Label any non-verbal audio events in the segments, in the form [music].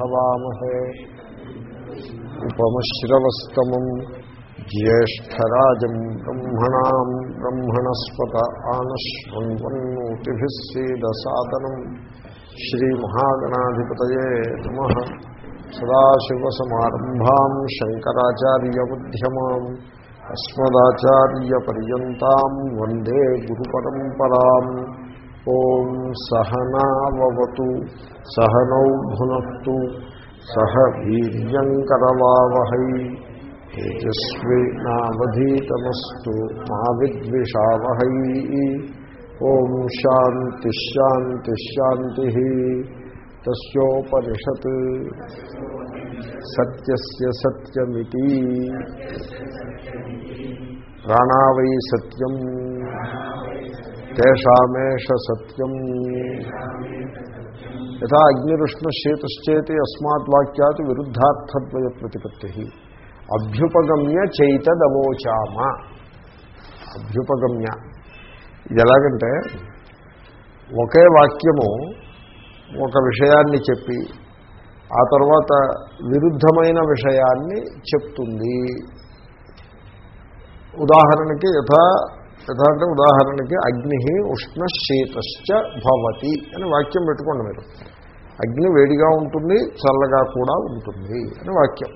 भवामहे। उपमश्रवस्तमम् ज्येष्ठराजम् ब्रह्मणाम् ब्रह्मणस्पत आनश्वन्वन्नोतिभिः सीदसादनम् श्रीमहागणाधिपतये नमः। सदाशिवसमारम्भाम् शङ्कराचार्यबुद्ध्यमाम् अस्मदाचार्यपर्यन्ताम् वंदे गुरुपरम्पराम्। ఓం సహనావతు సహనౌ భునత్తు సహ వీర్యంకరవావహై తేజస్వినావధీతమస్తు మా విద్విషావహై ఓం శాంతి శాంతి శాంతి తస్యోపనిషత్ సత్యస్య సత్యమితి ప్రాణావై సత్యం తేషామేష సత్యం. యథా అగ్నిరుష్ణశీతశ్చేతి అస్మాత్ వాక్యాత్ విరుద్ధార్థద్వయ ప్రతిపత్తి. అభ్యుపగమ్య చైతదవోచామ. అభ్యుపగమ్య. ఇది ఎలాగంటే ఒకే వాక్యము ఒక విషయాన్ని చెప్పి ఆ తర్వాత విరుద్ధమైన విషయాన్ని చెప్తుంది. ఉదాహరణకి యథా యథా అంటే ఉదాహరణకి అగ్ని ఉష్ణ శీతశ్చ భవతి అని వాక్యం పెట్టుకోండి మీరు. అగ్ని వేడిగా ఉంటుంది చల్లగా కూడా ఉంటుంది అని వాక్యం.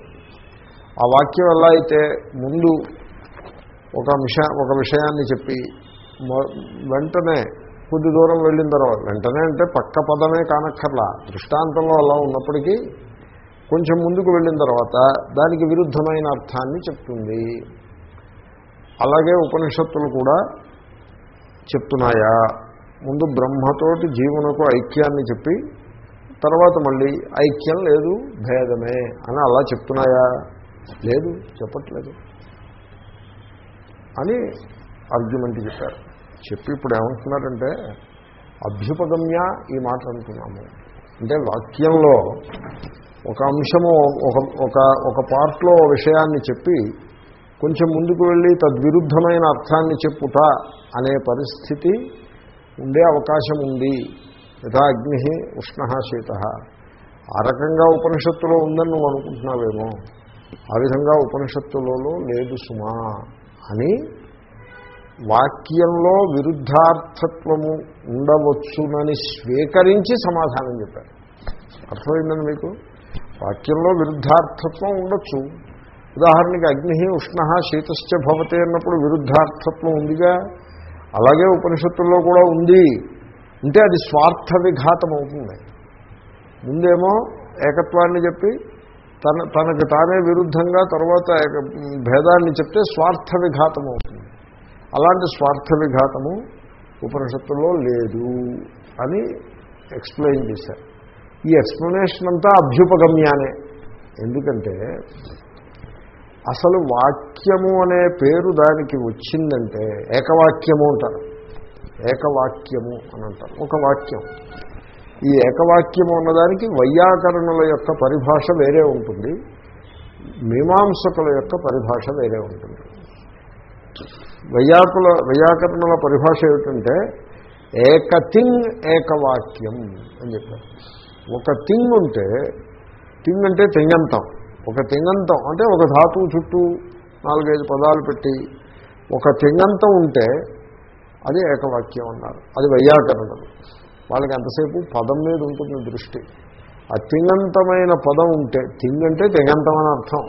ఆ వాక్యం ఎలా అయితే ముందు ఒక విష ఒక విషయాన్ని చెప్పి వెంటనే కొద్ది దూరం వెళ్ళిన తర్వాత వెంటనే అంటే పక్క పదమే కానక్కర్లా దృష్టాంతంలో అలా ఉన్నప్పటికీ కొంచెం ముందుకు వెళ్ళిన తర్వాత దానికి విరుద్ధమైన అర్థాన్ని చెప్తుంది. అలాగే ఉపనిషత్తులు కూడా చెప్తున్నాయా? ముందు బ్రహ్మతోటి జీవునకు ఐక్యాన్ని చెప్పి తర్వాత మళ్ళీ ఐక్యం లేదు భేదమే అని అలా చెప్తున్నాయా? లేదు చెప్పట్లేదు అని ఆర్గ్యుమెంట్ చెప్పారు. చెప్పి ఇప్పుడు ఏమంటున్నారంటే అభ్యుపగమ్య ఈ మాట అంటున్నాము. అంటే వాక్యంలో ఒక అంశము ఒక ఒక ఒక పార్ట్లో విషయాన్ని చెప్పి కొంచెం ముందుకు వెళ్ళి తద్విరుద్ధమైన అర్థాన్ని చెప్పుట అనే పరిస్థితి ఉండే అవకాశం ఉంది. యథా అగ్ని ఉష్ణ శీత. ఆ రకంగా ఉపనిషత్తులో ఉందని నువ్వు అనుకుంటున్నావేమో. ఆ విధంగా ఉపనిషత్తులలో లేదు సుమా అని వాక్యంలో విరుద్ధార్థత్వము ఉండవచ్చునని స్వీకరించి సమాధానం చెప్పారు. అర్థమైందండి మీకు? వాక్యంలో విరుద్ధార్థత్వం ఉండొచ్చు. ఉదాహరణకి అగ్ని ఉష్ణ శీతశ్చ భవతే అన్నప్పుడు విరుద్ధార్థత్వం ఉందిగా. అలాగే ఉపనిషత్తుల్లో కూడా ఉంది. అంటే అది స్వార్థ విఘాతం అవుతుంది. ముందేమో ఏకత్వాన్ని చెప్పి తన తనకు తానే విరుద్ధంగా తర్వాత భేదాన్ని చెప్తే స్వార్థ విఘాతం అవుతుంది. అలాంటి స్వార్థ విఘాతము ఉపనిషత్తుల్లో లేదు అని ఎక్స్ప్లెయిన్ చేశారు. ఈ ఎక్స్ప్లెనేషన్ అంతా అభ్యుపగమ్యానే. ఎందుకంటే అసలు వాక్యము అనే పేరు దానికి వచ్చిందంటే ఏకవాక్యము అంటారు. ఏకవాక్యము అని అంటారు. ఒక వాక్యం. ఈ ఏకవాక్యము ఉన్నదానికి వైయాకరణుల యొక్క పరిభాష వేరే ఉంటుంది. మీమాంసకుల యొక్క పరిభాష వేరే ఉంటుంది. వైయాకుల వైయాకరణుల పరిభాష ఏమిటంటే ఏక థింగ్ ఏకవాక్యం అని చెప్పారు. ఒక థింగ్ ఉంటే థింగ్ అంటే తెంగంతం. ఒక తెంగంతం అంటే ఒక ధాతువు చుట్టూ నాలుగైదు పదాలు పెట్టి ఒక తెంగంతం ఉంటే అది ఏకవాక్యం అన్నారు. అది వైయాకరణలు వాళ్ళకి ఎంతసేపు పదం మీద ఉంటుంది దృష్టి. ఆ తింగంతమైన పదం ఉంటే తింగంటే అంటే తెగంతం అని అర్థం.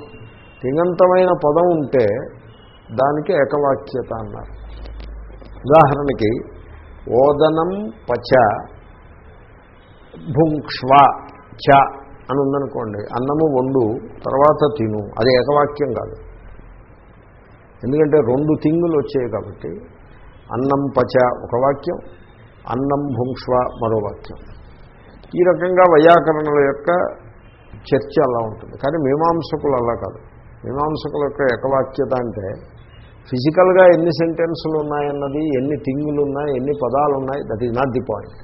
తింగంతమైన పదం ఉంటే దానికి ఏకవాక్యత అన్నారు. ఉదాహరణకి ఓదనం పచ భుంక్ష్వ చ అని ఉందనుకోండి అన్నము వండు తర్వాత తిను. అది ఏకవాక్యం కాదు. ఎందుకంటే రెండు తింగులు వచ్చాయి కాబట్టి అన్నం పచ ఒక వాక్యం అన్నం భుంక్ష్వ మరో వాక్యం. ఈ రకంగా వైయాకరణల యొక్క చర్చ అలా ఉంటుంది. కానీ మీమాంసకులు అలా కాదు. మీమాంసకుల యొక్క ఏకవాక్యత అంటే ఫిజికల్గా ఎన్ని సెంటెన్సులు ఉన్నాయన్నది ఎన్ని తింగులు ఉన్నాయి ఎన్ని పదాలు ఉన్నాయి that is not the point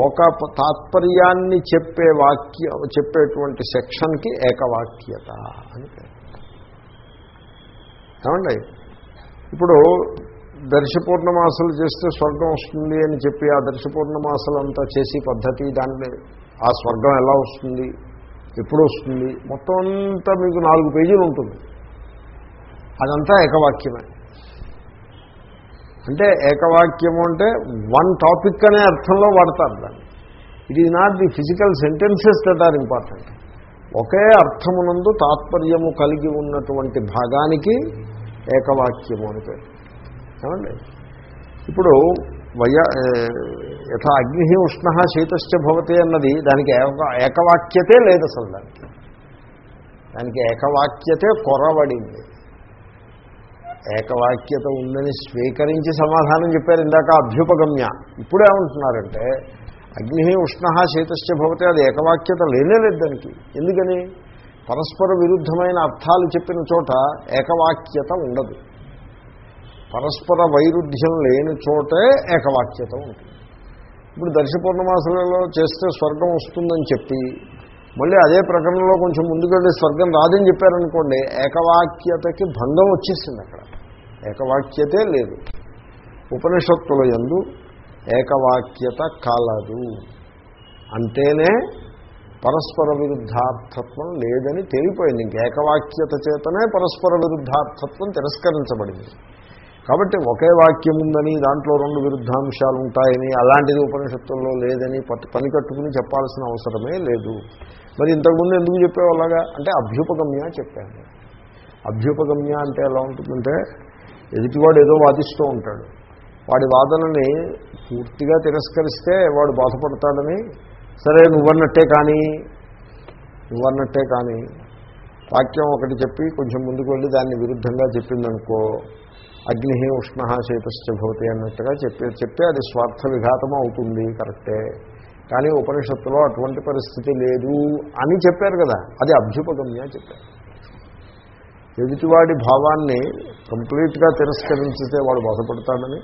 ఒక తాత్పర్యాన్ని చెప్పే వాక్య చెప్పేటువంటి సెక్షన్కి ఏకవాక్యత అని ఏమండి? ఇప్పుడు దర్శపూర్ణమాసలు చేస్తే స్వర్గం వస్తుంది అని చెప్పి ఆ దర్శపూర్ణమాసలంతా చేసి పద్ధతి దాన్ని ఆ స్వర్గం ఎలా వస్తుంది ఎప్పుడు వస్తుంది మొత్తం అంతా మీకు నాలుగు పేజీలు ఉంటుంది. అదంతా ఏకవాక్యమే. అంటే ఏకవాక్యము అంటే వన్ టాపిక్ అనే అర్థంలో వాడతారు దాన్ని. It is not the physical sentences that are important ఒకే అర్థమునందు తాత్పర్యము కలిగి ఉన్నటువంటి భాగానికి ఏకవాక్యము అని పేరు. ఏమండి? ఇప్పుడు వయ యథా అగ్ని ఉష్ణ శీతశ్చ భవతి అన్నది దానికి ఏక ఏకవాక్యతే లేదు అసలు దానికి. దానికి ఏకవాక్యతే కొరవడింది. ఏకవాక్యత ఉందని స్వీకరించి సమాధానం చెప్పారు ఇందాక అభ్యుపగమ్య. ఇప్పుడు ఏమంటున్నారంటే అగ్ని ఉష్ణ శీతశ్చ భవతే అది ఏకవాక్యత లేనేలేదు దానికి. ఎందుకని? పరస్పర విరుద్ధమైన అర్థాలు చెప్పిన చోట ఏకవాక్యత ఉండదు. పరస్పర వైరుధ్యం లేని చోటే ఏకవాక్యత ఉంటుంది. ఇప్పుడు దర్శ పూర్ణమాసలలో చేస్తే స్వర్గం వస్తుందని చెప్పి మళ్ళీ అదే ప్రకటనలో కొంచెం ముందుకెళ్ళి స్వర్గం రాదని చెప్పారనుకోండి ఏకవాక్యతకి భంగం వచ్చేసింది అక్కడ. ఏకవాక్యతే లేదు. ఉపనిషత్తుల ఎందు ఏకవాక్యత కాలదు. అంటేనే పరస్పర విరుద్ధార్థత్వం లేదని తేలిపోయింది. ఇంక ఏకవాక్యత చేతనే పరస్పర విరుద్ధార్థత్వం తిరస్కరించబడింది. కాబట్టి ఒకే వాక్యం ఉందని దాంట్లో రెండు విరుద్ధాంశాలు ఉంటాయని అలాంటిది ఉపనిషత్తుల్లో లేదని పని కట్టుకుని చెప్పాల్సిన అవసరమే లేదు. మరి ఇంతకుముందు ఎందుకు చెప్పేవాళ్ళగా? అంటే అభ్యుపగమ్య చెప్పాను అభ్యుపగమ్య అంటే ఎలా ఉంటుందంటే ఎదుటివాడు ఏదో వాదిస్తూ ఉంటాడు. వాడి వాదనని పూర్తిగా తిరస్కరిస్తే వాడు బాధపడతాడని సరే నువ్వన్నట్టే కానీ నువ్వన్నట్టే కానీ వాక్యం ఒకటి చెప్పి కొంచెం ముందుకు వెళ్ళి దాన్ని విరుద్ధంగా చెప్పిందనుకో అగ్ని ఉష్ణ శేతశ్చభవతి అన్నట్టుగా చెప్పి చెప్తే అది స్వార్థ విఘాతం అవుతుంది కరెక్టే. కానీ ఉపనిషత్తులో అటువంటి పరిస్థితి లేదు అని చెప్పారు కదా అది అభ్యుపగమ్య చెప్పారు. ఎదుటివాడి భావాన్ని కంప్లీట్గా తిరస్కరించితే వాడు బాధపడతాడని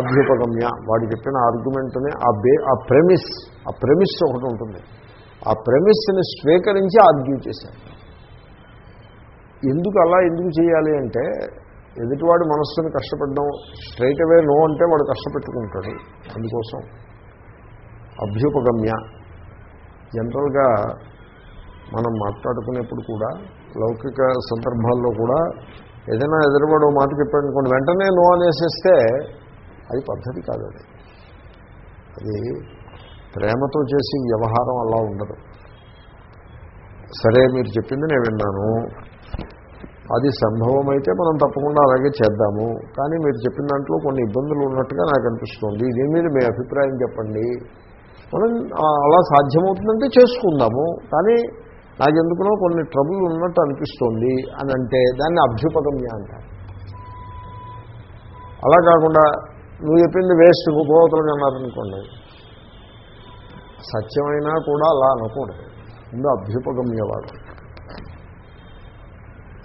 అభ్యుపగమ్య. వాడు చెప్పిన ఆర్గ్యుమెంట్ని ఆ బే ఆ ప్రెమిస్ ఆ ప్రెమిస్ ఒకటి ఉంటుంది. ఆ ప్రెమిస్ని స్వీకరించి ఆర్గ్యూ చేశారు ఎందుకు అలా ఎందుకు చేయాలి అంటే ఎదుటివాడి మనస్సుని కష్టపడడం స్ట్రైట్ అవే నో అంటే వాడు కష్టపెట్టుకుంటాడు. అందుకోసం అభ్యుపగమ్య. జనరల్గా మనం మాట్లాడుకునేప్పుడు కూడా లౌకిక సందర్భాల్లో కూడా ఏదైనా ఎదురువాడు మాట చెప్పాడు అనుకోండి వెంటనే నో అనేసేస్తే అది పద్ధతి కాదు అది. అది ప్రేమతో చేసి వ్యవహారం అలా ఉండదు. సరే మీరు చెప్పింది నేను విన్నాను. అది సంభవం అయితే మనం తప్పకుండా అలాగే చేద్దాము. కానీ మీరు చెప్పిన దాంట్లో కొన్ని ఇబ్బందులు ఉన్నట్టుగా నాకు అనిపిస్తుంది. దీని మీద మీ అభిప్రాయం చెప్పండి. మనం అలా సాధ్యమవుతుందంటే చేసుకుందాము. కానీ నాకెందుకునో కొన్ని ట్రబుల్ ఉన్నట్టు అనిపిస్తోంది అని అంటే దాన్ని అభ్యుపగమ్య అంటారు. అలా కాకుండా నువ్వు చెప్పింది వేస్ట్ గోపవతలు అన్నారనుకోండి సత్యమైనా కూడా అలా అనకూడదు. ముందు అభ్యుపగమ్యవాడు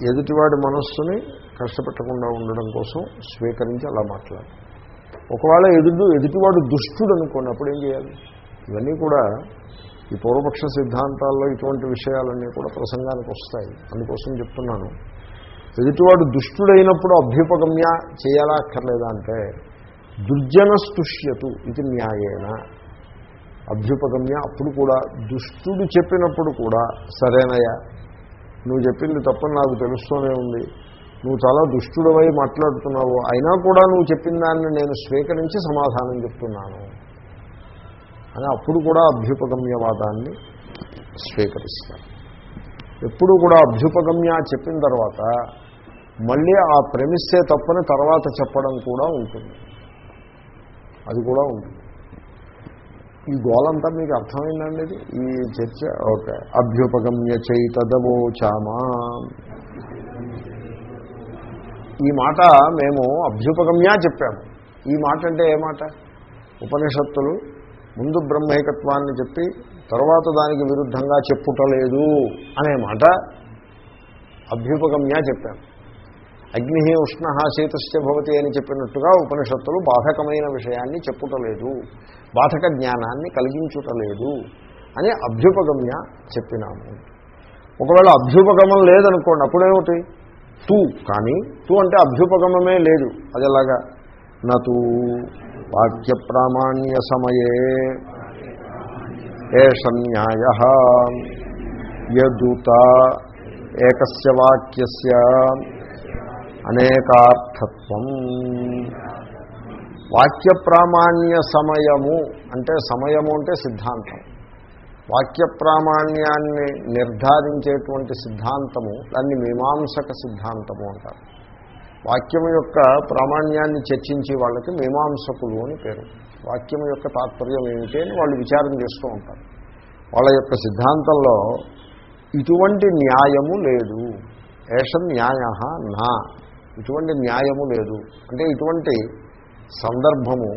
ఎదుటివాడి మనస్సుని కష్టపెట్టకుండా ఉండడం కోసం స్వీకరించి అలా మాట్లాడు. ఒకవేళ ఎదుటి ఎదుటివాడు దుష్టుడు అనుకోండి అప్పుడు ఏం చేయాలి? ఇవన్నీ కూడా ఈ పూర్వపక్ష సిద్ధాంతాల్లో ఇటువంటి విషయాలన్నీ కూడా ప్రసంగానికి వస్తాయి. అందుకోసం చెప్తున్నాను. ఎదుటివాడు దుష్టుడైనప్పుడు అభ్యుపగమ్య చేయాలా అక్కర్లేదా అంటే దుర్జనస్తుష్యతు ఇది న్యాయేన. అభ్యుపగమ్య అప్పుడు కూడా దుష్టుడు చెప్పినప్పుడు కూడా సరేనయ్యా నువ్వు చెప్పింది తప్పని నాకు తెలుస్తూనే ఉంది. నువ్వు చాలా దుష్టుడవై మాట్లాడుతున్నావు. అయినా కూడా నువ్వు చెప్పిన దాన్ని నేను స్వీకరించి సమాధానం చెప్తున్నాను. అని అప్పుడు కూడా అభ్యుపగమ్యవాదాన్ని స్వీకరిస్తారు. ఎప్పుడు కూడా అభ్యుపగమ్య చెప్పిన తర్వాత మళ్ళీ ఆ ప్రెమిస్సే తప్పని తర్వాత చెప్పడం కూడా ఉంటుంది. అది కూడా ఉంటుంది. ఈ గోలంతా మీకు అర్థమైందండి ఇది? ఈ చర్చ ఓకే. అభ్యుపగమ్య చైతదవోచామా ఈ మాట మేము అభ్యుపగమ్య చెప్పాము. ఈ మాట అంటే ఏ మాట? ఉపనిషత్తులు ముందు బ్రహ్మైకత్వాన్ని చెప్పి తర్వాత దానికి విరుద్ధంగా చెప్పుటలేదు అనే మాట అభ్యుపగమ్య చెప్పాము అగ్ని ఉష్ణ శీతశ్చ భవతి అని చెప్పినట్టుగా ఉపనిషత్తులు బాధకమైన విషయాన్ని చెప్పుటలేదు బాధక జ్ఞానాన్ని కలిగించుటలేదు అని అభ్యుపగమ్య చెప్పినాము. ఒకవేళ అభ్యుపగమం లేదనుకోండి అప్పుడేమిటి? తూ కానీ తూ అంటే అభ్యుపగమమే లేదు. అది ఎలాగా? నూ వాక్య ప్రామాణ్య సమయే ఏష న్యాయ యదుత ఏకస్య వాక్యస్య అనేకార్థత్వం. వాక్య ప్రామాణ్య సమయము అంటే సమయము అంటే సిద్ధాంతం. వాక్య ప్రామాణ్యాన్ని నిర్ధారించేటువంటి సిద్ధాంతము దాన్ని మీమాంసక సిద్ధాంతము అంటారు. వాక్యం యొక్క ప్రామాణ్యాన్ని చర్చించే వాళ్ళకి మీమాంసకులు అని పేరు. వాక్యం యొక్క తాత్పర్యం ఏమిటి అని వాళ్ళు విచారం చేస్తూ ఉంటారు. వాళ్ళ యొక్క సిద్ధాంతంలో ఇటువంటి న్యాయము లేదు. ఏష న్యాయ నా. ఇటువంటి న్యాయము లేదు. అంటే ఇటువంటి సందర్భము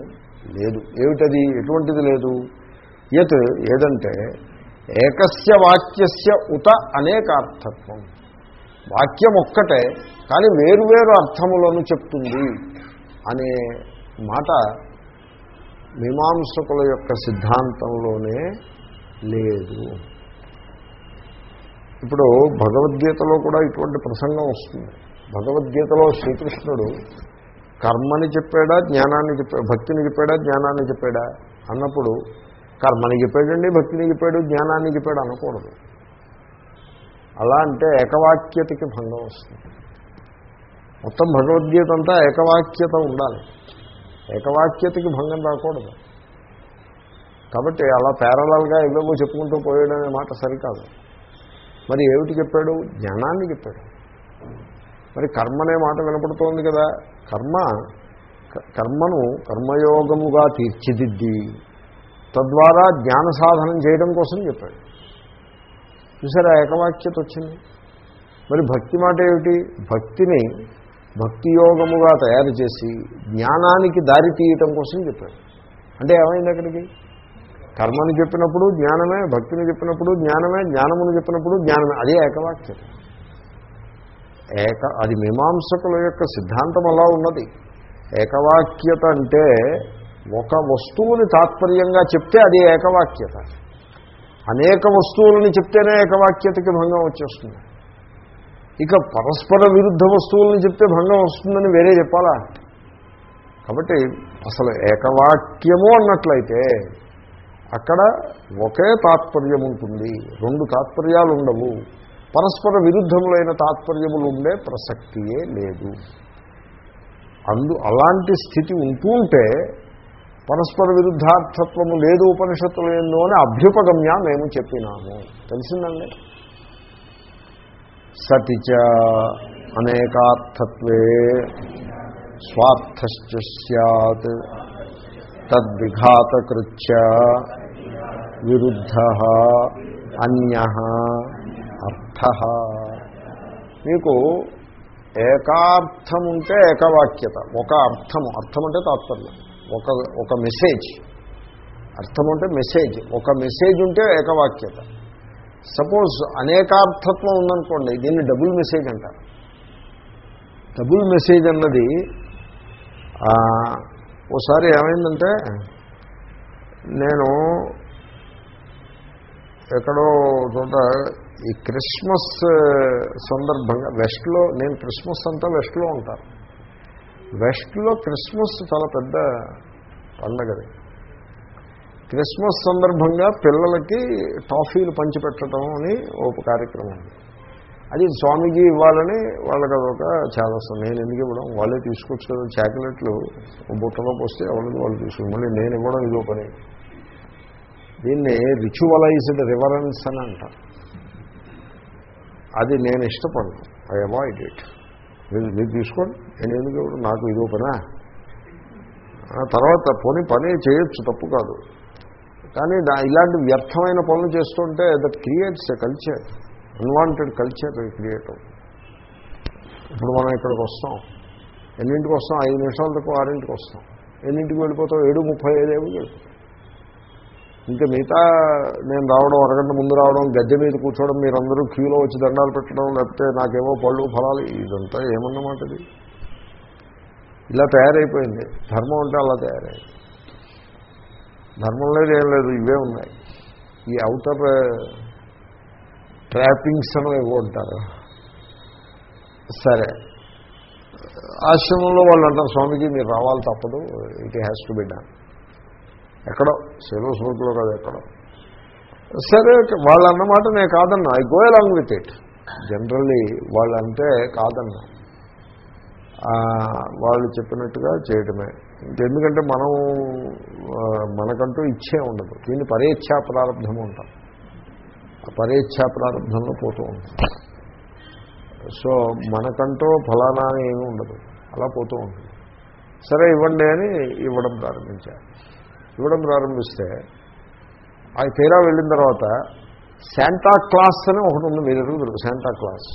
లేదు. ఏమిటది? ఎటువంటిది లేదు? యత్ ఏదంటే ఏకస్య వాక్యస్య ఉత అనేకార్థత్వం. వాక్యం ఒక్కటే కానీ వేరువేరు అర్థములను చెప్తుంది అనే మాట మీమాంసకుల యొక్క సిద్ధాంతంలోనే లేదు. ఇప్పుడు భగవద్గీతలో కూడా ఇటువంటి ప్రసంగం వస్తుంది. భగవద్గీతలో శ్రీకృష్ణుడు కర్మని చెప్పాడా జ్ఞానాన్ని చెప్పాడు భక్తిని చెప్పాడా జ్ఞానాన్ని చెప్పాడా అన్నప్పుడు కర్మని చెప్పాడండి భక్తిని చెప్పాడు జ్ఞానాన్ని చెప్పాడు అనకూడదు. అలా అంటే ఏకవాక్యతకి భంగం వస్తుంది. మొత్తం భగవద్గీత అంతా ఏకవాక్యత ఉండాలి. ఏకవాక్యతకి భంగం రాకూడదు. కాబట్టి అలా పేరలల్గా ఏవేవో చెప్పుకుంటూ పోయాడనే మాట సరికాదు. మరి ఏమిటి చెప్పాడు? జ్ఞానాన్ని చెప్పాడు. మరి కర్మ అనే మాట వినపడుతోంది కదా. కర్మ కర్మను కర్మయోగముగా తీర్చిదిద్ది. తద్వారా జ్ఞాన సాధనం చేయడం కోసం చెప్పాడు. చూసారా ఏకవాక్యత వచ్చింది? మరి భక్తి మాట ఏమిటి? భక్తిని భక్తి యోగముగా తయారు చేసి జ్ఞానానికి దారి తీయటం కోసం చెప్పాడు. అంటే ఏమైంది అక్కడికి? కర్మను చెప్పినప్పుడు జ్ఞానమే భక్తిని చెప్పినప్పుడు జ్ఞానమే జ్ఞానమును చెప్పినప్పుడు జ్ఞానమే. అదే ఏకవాక్యత ఏక అది మీమాంసకుల యొక్క సిద్ధాంతం అలా ఉన్నది. ఏకవాక్యత అంటే ఒక వస్తువుని తాత్పర్యంగా చెప్తే అది ఏకవాక్యత. అనేక వస్తువులని చెప్తేనే ఏకవాక్యతకి భంగం వచ్చేస్తుంది. ఇక పరస్పర విరుద్ధ వస్తువులను చెప్తే భంగం వస్తుందని వేరే చెప్పాలా? కాబట్టి అసలు ఏకవాక్యము అన్నట్లయితే అక్కడ ఒకే తాత్పర్యం ఉంటుంది రెండు తాత్పర్యాలు ఉండవు పరస్పర విరుద్ధములైన తాత్పర్యములు ఉండే ప్రసక్తియే లేదు. అందు అలాంటి స్థితి ఉంటూ ఉంటే పరస్పర విరుద్ధార్థత్వము లేదు ఉపనిషత్తులు ఎందు అని అభ్యుపగమ్య మేము చెప్పినాము. తెలిసిందండి? సతిచ అనేకార్థత్వే స్వార్థశ్చ సత్ తద్విఘాతకృత్య విరుద్ధ అన్య అర్థ. మీకు ఏకార్థముంటే ఏకవాక్యత ఒక అర్థము అర్థం అంటే తాత్పర్యం. ఒక ఒక మెసేజ్ అర్థం అంటే మెసేజ్ ఒక మెసేజ్ ఉంటే ఏకవాక్యత. సపోజ్ అనేకార్థత్వం ఉందనుకోండి దీన్ని డబుల్ మెసేజ్ అంటారు. డబుల్ మెసేజ్ అన్నది ఓసారి ఏమైందంటే నేను ఎక్కడో చోట ఈ క్రిస్మస్ సందర్భంగా వెస్ట్లో నేను క్రిస్మస్ అంతా వెస్ట్లో ఉంటాను. వెస్ట్లో క్రిస్మస్ చాలా పెద్ద పండగది క్రిస్మస్ సందర్భంగా పిల్లలకి టాఫీలు పంచిపెట్టడం అని ఒక కార్యక్రమం ఉంది. అది స్వామీజీ ఇవ్వాలని వాళ్ళకి అదొక చాలా నేను ఎందుకు ఇవ్వడం? వాళ్ళే తీసుకొచ్చు కదా చాక్లెట్లు బుట్టలో పోస్తే ఎవరికి వాళ్ళు తీసుకుని మళ్ళీ నేను ఇవ్వడం ఇదో పని. దీన్ని రిచువలైజ్డ్ రివరెన్స్ అని అంటారు. అది నేను ఇష్టపడను. ఐ అవాయిడ్ ఇట్ మీరు మీరు తీసుకోండి. నేను ఎందుకు నాకు ఇదో పనా? తర్వాత పోనీ పని చేయొచ్చు తప్పు కాదు. కానీ ఇలాంటి వ్యర్థమైన పనులు చేస్తుంటే that creates a culture unwanted culture create అవుతుంది ఇప్పుడు మనం ఇక్కడికి వస్తాం. ఎన్నింటికి వస్తాం? ఐదు నిమిషాల తక్కువ ఆరింటికి వస్తాం. ఎన్నింటికి వెళ్ళిపోతాం ఏడు ముప్పై ఐదేమి వెళ్ళిపోతాం ఇంకా మిగతా నేను రావడం అరగంట ముందు రావడం గద్దె మీద కూర్చోవడం మీరందరూ క్యూలో వచ్చి దండాలు పెట్టడం లేకపోతే నాకేమో పళ్ళు ఫలాలు ఇదంతా ఏమన్నమాట ఇది? ఇలా తయారైపోయింది. ధర్మం అంటే అలా తయారైంది. ధర్మం లేదు ఏం లేదు ఇవే ఉన్నాయి. ఈ అవుటర్ ట్రాపింగ్స్ అని ఏవో ఉంటారు సరే. ఆశ్రమంలో వాళ్ళు అంటారు స్వామికి మీరు రావాలి తప్పదు it has to be done. ఎక్కడో సెలవు స్మృతిలో కాదు ఎక్కడో. సరే వాళ్ళు అన్నమాట నేను కాదన్నా. I go along with it generally వాళ్ళంటే కాదన్నా. కాదన్న వాళ్ళు చెప్పినట్టుగా చేయడమే ఎందుకంటే మనం మనకంటూ ఇచ్చే ఉండదు. దీన్ని పరేచ్ఛా ప్రారంభం ఉంటాం ఆ పరేచ్ఛా ప్రారంభంలో పోతూ ఉంటాం. సో మనకంటూ ఫలానా అని ఏమీ ఉండదు. అలా పోతూ ఉంటుంది. సరే ఇవ్వండి అని ఇవ్వడం ప్రారంభించారు. ఇవ్వడం ప్రారంభిస్తే ఆ తీరా వెళ్ళిన తర్వాత శాంటా క్లాస్ అని ఒకటి ఉంది మీరు ఎరుగుదరు శాంటా క్లాస్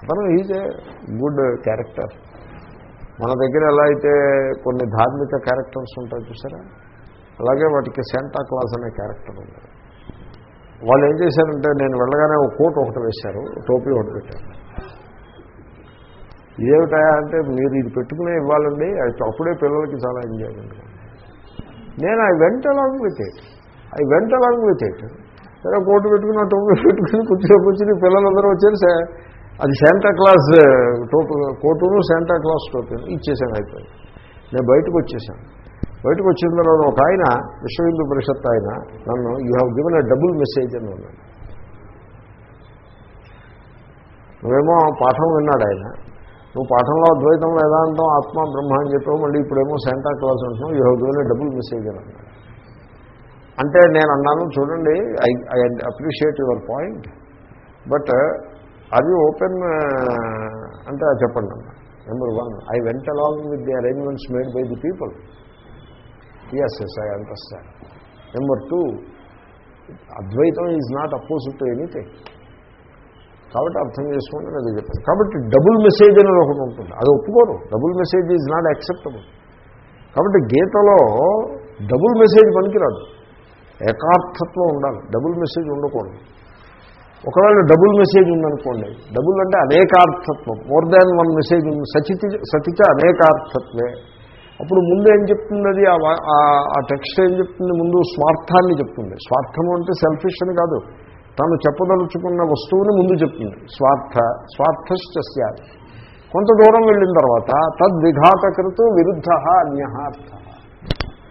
అతను ఈజ్ ఏ గుడ్ క్యారెక్టర్ మన దగ్గర ఎలా అయితే కొన్ని ధార్మిక క్యారెక్టర్స్ ఉంటాయి చూసారా? అలాగే వాటికి శాంటా క్లాస్ అనే క్యారెక్టర్ ఉంది. వాళ్ళు ఏం చేశారంటే నేను వెళ్ళగానే ఒక కోట్ ఒకటి వేశారు టోపీ ఒకటి పెట్టారు. ఇదేమిటా అంటే మీరు ఇది పెట్టుకునే ఇవ్వాలండి అది అప్పుడే పిల్లలకి చాలా ఎంజాయ్ అండి నేను I went along with it I went along with it సరే కోటు పెట్టుకుని టోపీ [laughs] పెట్టుకుని కూర్చొని కూర్చుని పిల్లలందరూ వచ్చారు అది శాంటా క్లాస్ టోపు కోటును శాంటా క్లాస్ టోపీను ఇచ్చేసాను అయిపోయింది. నేను బయటకు వచ్చేసాను బయటకు వచ్చిన తర్వాత ఒక ఆయన విశ్వహిందు పరిషత్ ఆయన నన్ను you have given a double message అని ఉన్నాను నువ్వేమో పాఠం విన్నాడు ఆయన. నువ్వు పాఠంలో అద్వైతం వేదాంతం ఆత్మ బ్రహ్మ అని చెప్పావు మళ్ళీ ఇప్పుడేమో శాంటా క్లాస్ అంటున్నావు you have given double message అని అంటే నేను అన్నాను చూడండి I I appreciate your point but అది ఓపెన్ uh, అంటే చెప్పండి అన్న. Number one I went along with the arrangements made by the people yes yes I understand number two Advaitam is not opposite to anything కాబట్టి అర్థం చేసుకోండి అది చెప్పాను. కాబట్టి డబుల్ మెసేజ్ అనేది ఒకటి ఉంటుంది. అది ఒప్పుకోరు. Double message is not acceptable కాబట్టి గీతలో డబుల్ మెసేజ్ పనికిరాదు. ఏకార్థత్వం ఉండాలి. డబుల్ మెసేజ్ ఉండకూడదు. ఒకవేళ డబుల్ మెసేజ్ ఉందనుకోండి డబుల్ అంటే అనేకార్థత్వం. మోర్ దాన్ వన్ మెసేజ్ ఉంది. సచితి సచిత అనేకార్థత్వే. అప్పుడు ముందు ఏం చెప్తుంది అది ఆ ఆ టెక్స్ట్ ఏం చెప్తుంది? ముందు స్వార్థాన్ని చెప్తుంది. స్వార్థము అంటే సెల్ఫిష్ అని కాదు. తను చెప్పదలుచుకున్న వస్తువుని ముందు చెప్తుంది. స్వార్థ స్వార్థశ్చ కొంత దూరం వెళ్ళిన తర్వాత తద్విఘాతకృతు విరుద్ధ అన్యహార్థ.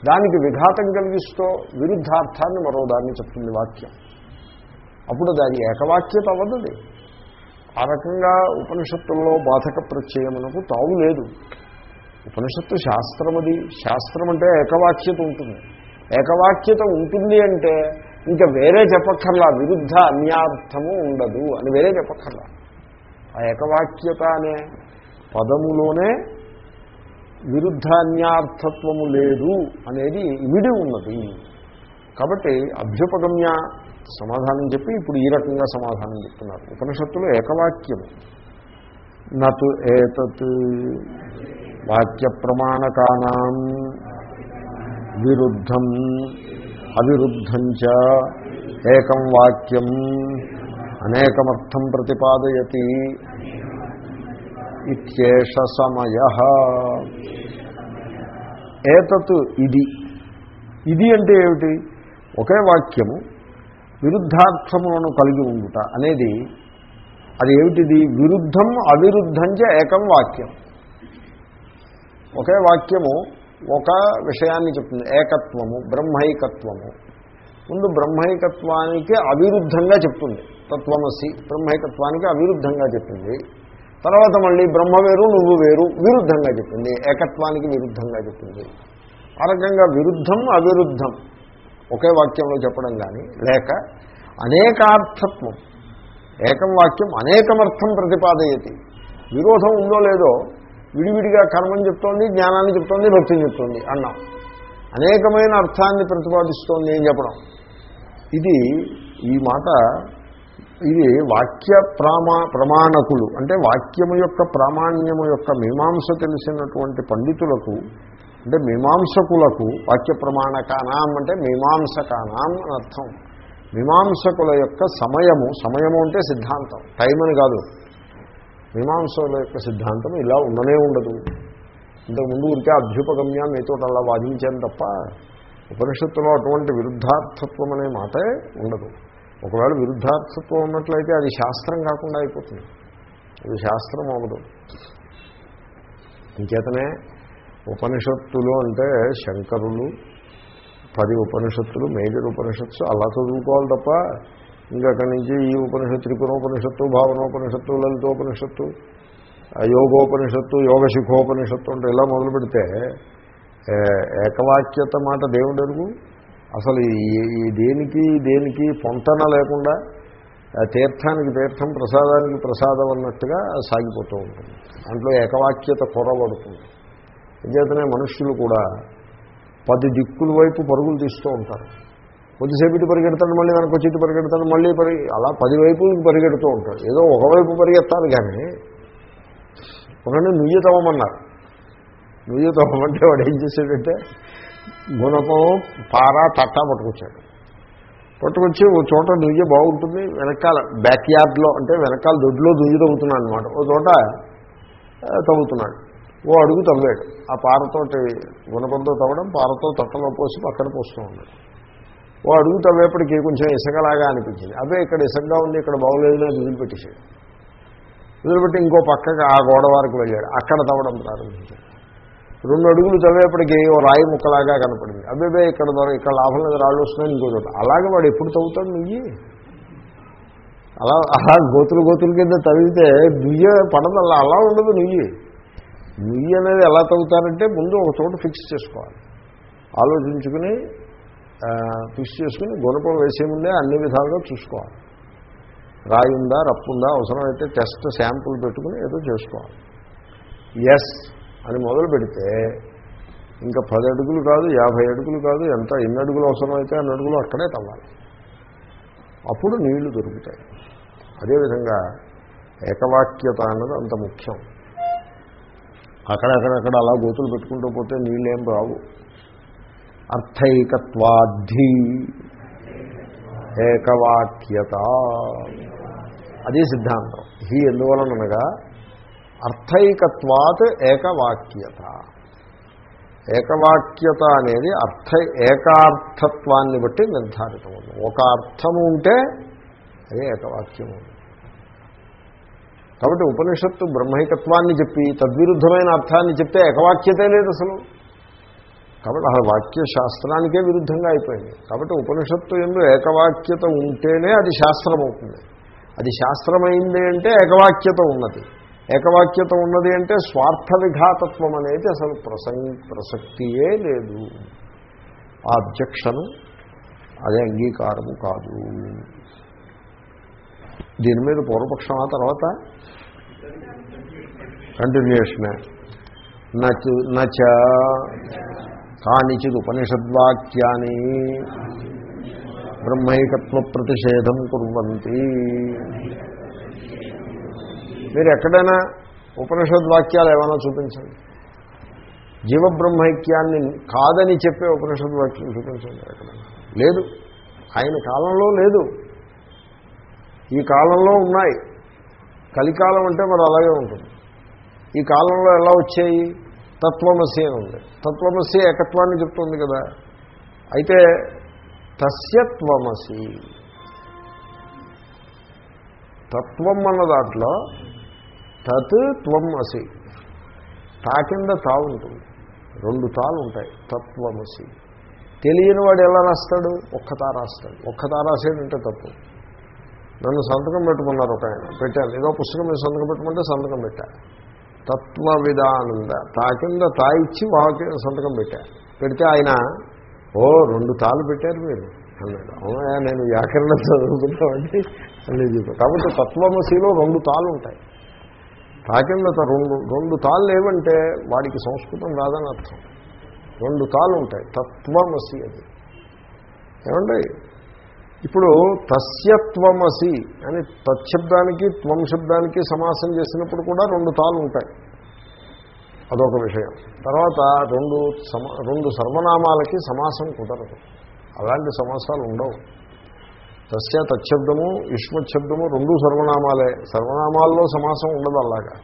దానికి విఘాతం కలిగిస్తూ విరుద్ధార్థాన్ని మరో దాన్ని చెప్తుంది వాక్యం. అప్పుడు దాని ఏకవాక్యత అవ్వదు ఆ రకంగా ఉపనిషత్తుల్లో బాధక ప్రత్యయమునకు తావు లేదు. ఉపనిషత్తు శాస్త్రమది. శాస్త్రం అంటే ఏకవాక్యత ఉంటుంది. ఏకవాక్యత ఉంటుంది అంటే ఇంకా వేరే చెప్పక్కర్లా విరుద్ధ అన్యార్థము ఉండదు అని వేరే చెప్పక్కర్లా. ఆ ఏకవాక్యత అనే పదములోనే విరుద్ధాన్యార్థత్వము లేదు అనేది ఇమిడి ఉన్నది. కాబట్టి అభ్యుపగమ్య సమాధానం చెప్పి ఇప్పుడు ఈ రకంగా సమాధానం చెప్తున్నారు. ఉపనిషత్తులో ఏకవాక్యము నతు ఏతత్ వాక్య ప్రమాణకానా విరుద్ధం అవిరుద్ధం చ ఏకం వాక్యం అనేకమర్థం ప్రతిపాదయతి ఇత్యేష సమయ. ఏతత్ ఇది. ఇది అంటే ఏమిటి? ఒకే వాక్యము విరుద్ధార్థములను కలిగి ఉండుట అనేది అది ఏమిటిది? విరుద్ధం అవిరుద్ధంచ ఏకం వాక్యం. ఒకే వాక్యము ఒక విషయాన్ని చెప్తుంది. ఏకత్వము బ్రహ్మైకత్వము. ముందు బ్రహ్మైకత్వానికి అవిరుద్ధంగా చెప్తుంది. తత్వమసి బ్రహ్మైకత్వానికి అవిరుద్ధంగా చెప్పింది తర్వాత మళ్ళీ బ్రహ్మ వేరు నువ్వు వేరు విరుద్ధంగా చెప్పింది ఏకత్వానికి విరుద్ధంగా చెప్పింది ఆ రకంగా విరుద్ధం అవిరుద్ధం ఒకే వాక్యంలో చెప్పడం కానీ లేక అనేకార్థత్వం. ఏకం వాక్యం అనేకమర్థం ప్రతిపాదయతి. విరోధం ఉందో లేదో విడివిడిగా కర్మని చెప్తోంది జ్ఞానాన్ని చెప్తోంది భక్తిని చెప్తోంది అన్నాం. అనేకమైన అర్థాన్ని ప్రతిపాదిస్తోంది అని చెప్పడం? ఇది ఈ మాట ఇది వాక్య ప్రామా ప్రమాణకులు అంటే వాక్యము యొక్క ప్రామాణ్యము యొక్క మీమాంస తెలిసినటువంటి పండితులకు అంటే మీమాంసకులకు వాక్య ప్రమాణకానాం అంటే మీమాంసకానాం అని అర్థం. మీమాంసకుల యొక్క సమయము సమయము అంటే సిద్ధాంతం టైం అని కాదు. మీమాంసల యొక్క సిద్ధాంతం ఇలా ఉండనే ఉండదు. ఇంతకుముందు ఊరికే అభ్యుపగమ్య మీతో అలా వాదించాను తప్ప ఉపనిషత్తులో అటువంటి విరుద్ధార్థత్వం అనే మాటే ఉండదు. ఒకవేళ విరుద్ధార్థత్వం ఉన్నట్లయితే అది శాస్త్రం కాకుండా అయిపోతుంది. అది శాస్త్రం అవ్వదు. ఇంకేతనే ఉపనిషత్తులు అంటే శంకరులు పది ఉపనిషత్తులు మేజర్ ఉపనిషత్తు అలా చదువుకోవాలి తప్ప ఇంకా అక్కడి నుంచి ఈ ఉపనిషత్తు త్రిపురోపనిషత్తు భావనోపనిషత్తు లలితోపనిషత్తు ఆ యోగోపనిషత్తు యోగ శిఖోపనిషత్తు అంటే ఇలా మొదలు పెడితే ఏకవాక్యత మాట దేవుడు అడుగు. అసలు ఈ- దేనికి దేనికి పొంతన లేకుండా ఆ తీర్థానికి తీర్థం ప్రసాదానికి ప్రసాదం అన్నట్టుగా సాగిపోతూ ఉంటుంది. దాంట్లో ఏకవాక్యత కొరబడుతుంది అంచేతనే మనుష్యులు కూడా పది దిక్కుల వైపు పరుగులు తీస్తూ ఉంటారు. కొద్దిసేపు ఇటు పరిగెడతాడు మళ్ళీ వెనక వచ్చి ఇటు పరిగెడతాడు మళ్ళీ పరిగె అలా పది వైపులకు పరిగెడుతూ ఉంటాడు. ఏదో ఒకవైపు పరిగెత్తాలి కానీ ఒకటి నుయ్యి తవ్వమన్నారు నుయ్యి తవ్వమంటే వాడు ఏం చేశాడంటే గుణపం పార తట్టా పట్టుకొచ్చాడు. పట్టుకొచ్చి ఓ చోట నుయ్యి బాగుంటుంది వెనకాల బ్యాక్ యార్డ్లో అంటే వెనకాల దొడ్లో నుయ్యి తవ్వుతున్నాడు అనమాట ఓ చోట తవ్వుతున్నాడు. ఓ అడుగు తవ్వాడు. ఆ పారతోటి గుణపంతో తవ్వడం పారతో తట్టలో పోసి పక్కన పోస్తూ ఉన్నాడు. ఓ అడుగు తవ్వేపటికి కొంచెం ఇసగలాగా అనిపించింది. అదే ఇక్కడ ఇసగ్గా ఉంది ఇక్కడ బాగోలేదు అని వదిలిపెట్టేసాడు వదిలిపెట్టి ఇంకో పక్కకి ఆ గోడ వరకు వెళ్ళాడు. అక్కడ తవ్వడం ప్రారంభించాడు. రెండు అడుగులు తవ్వేపటికి ఓ రాయి ముక్కలాగా కనపడింది. అబ్బేబే ఇక్కడ ద్వారా ఇక్కడ లాభం లేదు రాళ్ళు వస్తున్నాయి ఇంకో చోట. అలాగే వాడు ఎప్పుడు తవ్వుతాడు నువ్వు అలా అలా గోతులు గోతుల కింద తవ్వితే నుయ్య పడదల్లా అలా ఉండదు నుయ్యి. నుయ్యి అనేది ఎలా తవ్వుతారంటే ముందు ఒక చోట ఫిక్స్ చేసుకోవాలి. ఆలోచించుకుని ఫిక్స్ చేసుకుని గుణపం వేసే ముందే అన్ని విధాలుగా చూసుకోవాలి. రాయి ఉందా రప్పు ఉందా అవసరమైతే టెస్ట్ శాంపుల్ పెట్టుకుని ఏదో చేసుకోవాలి. ఎస్ అని మొదలు పెడితే ఇంకా పది అడుగులు కాదు యాభై అడుగులు కాదు ఎంత ఎన్ని అడుగులు అవసరమైతే అన్ని అడుగులు అక్కడే తవ్వాలి. అప్పుడు నీళ్ళు దొరుకుతాయి. అదేవిధంగా ఏకవాక్యత అన్నది అంత ముఖ్యం. అక్కడక్కడక్కడ అలా గోతులు పెట్టుకుంటూ పోతే నీళ్ళేం రావు. అర్థైకత్వాద్ధి. ఏకవాక్యత. అది సిద్ధాంతం. హీ ఎందువలనగా అర్థైకత్వాత్ ఏకవాక్యత. ఏకవాక్యత అనేది అర్థ ఏకార్థత్వాన్ని బట్టి నిర్ధారితం ఒక అర్థము ఉంటే అదే ఏకవాక్యము. కాబట్టి ఉపనిషత్తు బ్రహ్మైకత్వాన్ని చెప్పి తద్విరుద్ధమైన అర్థాన్ని చెప్తే ఏకవాక్యతే లేదు అసలు. కాబట్టి అసలు వాక్య శాస్త్రానికే విరుద్ధంగా అయిపోయింది. కాబట్టి ఉపనిషత్తు ఎందు ఏకవాక్యత ఉంటేనే అది శాస్త్రం అవుతుంది అది శాస్త్రమైంది అంటే ఏకవాక్యత ఉన్నది. ఏకవాక్యత ఉన్నది అంటే స్వార్థ విఘాతత్వం అనేది అసలు ప్రసంగ ప్రసక్తియే లేదు. ఆ అబ్జెక్షను అదే అంగీకారము కాదు. దీని మీద పూర్వపక్షం ఆ తర్వాత? కంటిన్యూషనే నచ నచ. కానిచిద్ ఉపనిషద్వాక్యాన్ని బ్రహ్మైకత్వ ప్రతిషేధం కుర్వంతి. మీరు ఎక్కడైనా ఉపనిషద్వాక్యాలు ఏమైనా చూపించండి. జీవబ్రహ్మైక్యాన్ని కాదని చెప్పే ఉపనిషద్వాక్యం చూపించండి ఎక్కడైనా. లేదు. ఆయన కాలంలో లేదు. ఈ కాలంలో ఉన్నాయి. కలికాలం అంటే మరి అలాగే ఉంటుంది. ఈ కాలంలో ఎలా వచ్చాయి? తత్వమసి అని ఉంది. తత్వమసి ఏకత్వాన్ని చెప్తుంది కదా. అయితే తస్యత్వమసి. తత్వం అన్న దాంట్లో తత్ త్వం అసి. తా కింద తా ఉంటుంది. రెండు తాలు ఉంటాయి. తత్వమసి. తెలియని వాడు ఎలా రాస్తాడు? ఒక్క తా రాస్తాడు. ఒక్క తా రాసేదంటే తప్పు. నన్ను సంతకం పెట్టుకున్నారు ఒక ఆయన. పెట్టాను ఏదో పుస్తకం మీద సంతకం పెట్టుకుంటే సంతకం పెట్టా. తత్వ విధానంద తా కింద తా ఇచ్చి వాకి సంతకం పెట్టారు పెడితే ఆయన ఓ రెండు తాళ్ళు పెట్టారు మీరు. అన్నాడు. అవునా నేను వ్యాకరణం చదువుకుంటామండి అని చెప్పాను కాబట్టి తత్వమసిలో రెండు తాళ్ళు ఉంటాయి. తా కింద రెండు రెండు తాళ్ళు ఏమంటే వాడికి సంస్కృతం రాదని అర్థం. రెండు తాళ్ళు ఉంటాయి. తత్వమసి అది. ఏమండి? ఇప్పుడు తస్యత్వమసి అని తత్శబ్దానికి త్వం శబ్దానికి సమాసం చేసినప్పుడు కూడా రెండు తాలు ఉంటాయి. అదొక విషయం. తర్వాత రెండు సమా రెండు సర్వనామాలకి సమాసం కుదరదు. అలాంటి సమాసాలు ఉండవు. తస్య తత్శబ్దము యుష్మశబ్దము రెండు సర్వనామాలే. సర్వనామాల్లో సమాసం ఉండదు అలాగా.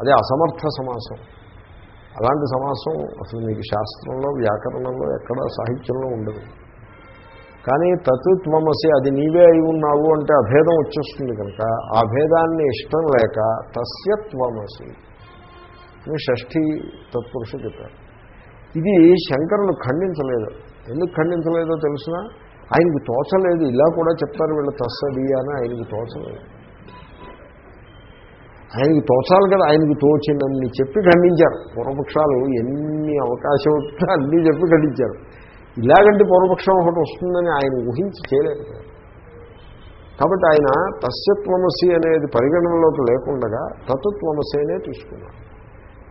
అదే అసమర్థ సమాసం. అలాంటి సమాసం అసలు మీకు శాస్త్రంలో వ్యాకరణంలో ఎక్కడ సాహిత్యంలో ఉండదు. కానీ తత్వమసి అది నీవే అయి ఉన్నావు అంటే అభేదం వచ్చేస్తుంది కనుక ఆ భేదాన్ని ఇష్టం లేక తస్యత్వమసి అని షష్ఠీ తత్పురుష చెప్పారు. ఇది శంకరులు ఖండించలేదు. ఎందుకు ఖండించలేదో తెలిసిన? ఆయనకి తోచలేదు. ఇలా కూడా చెప్తారు వీళ్ళు తస్సది అని ఆయనకి తోచలేదు. ఆయనకి తోచాలి కదా ఆయనకి తోచిందని చెప్పి ఖండించారు. పూర్వపక్షాలు ఎన్ని అవకాశం అన్నీ చెప్పి ఖండించారు. ఇలాగంటే పూర్వపక్షం ఒకటి వస్తుందని ఆయన ఊహించి చేయలేదు. కాబట్టి ఆయన తస్యత్వమసి అనేది పరిగణనలోకి లేకుండా తత్వమసి అనే తీసుకున్నారు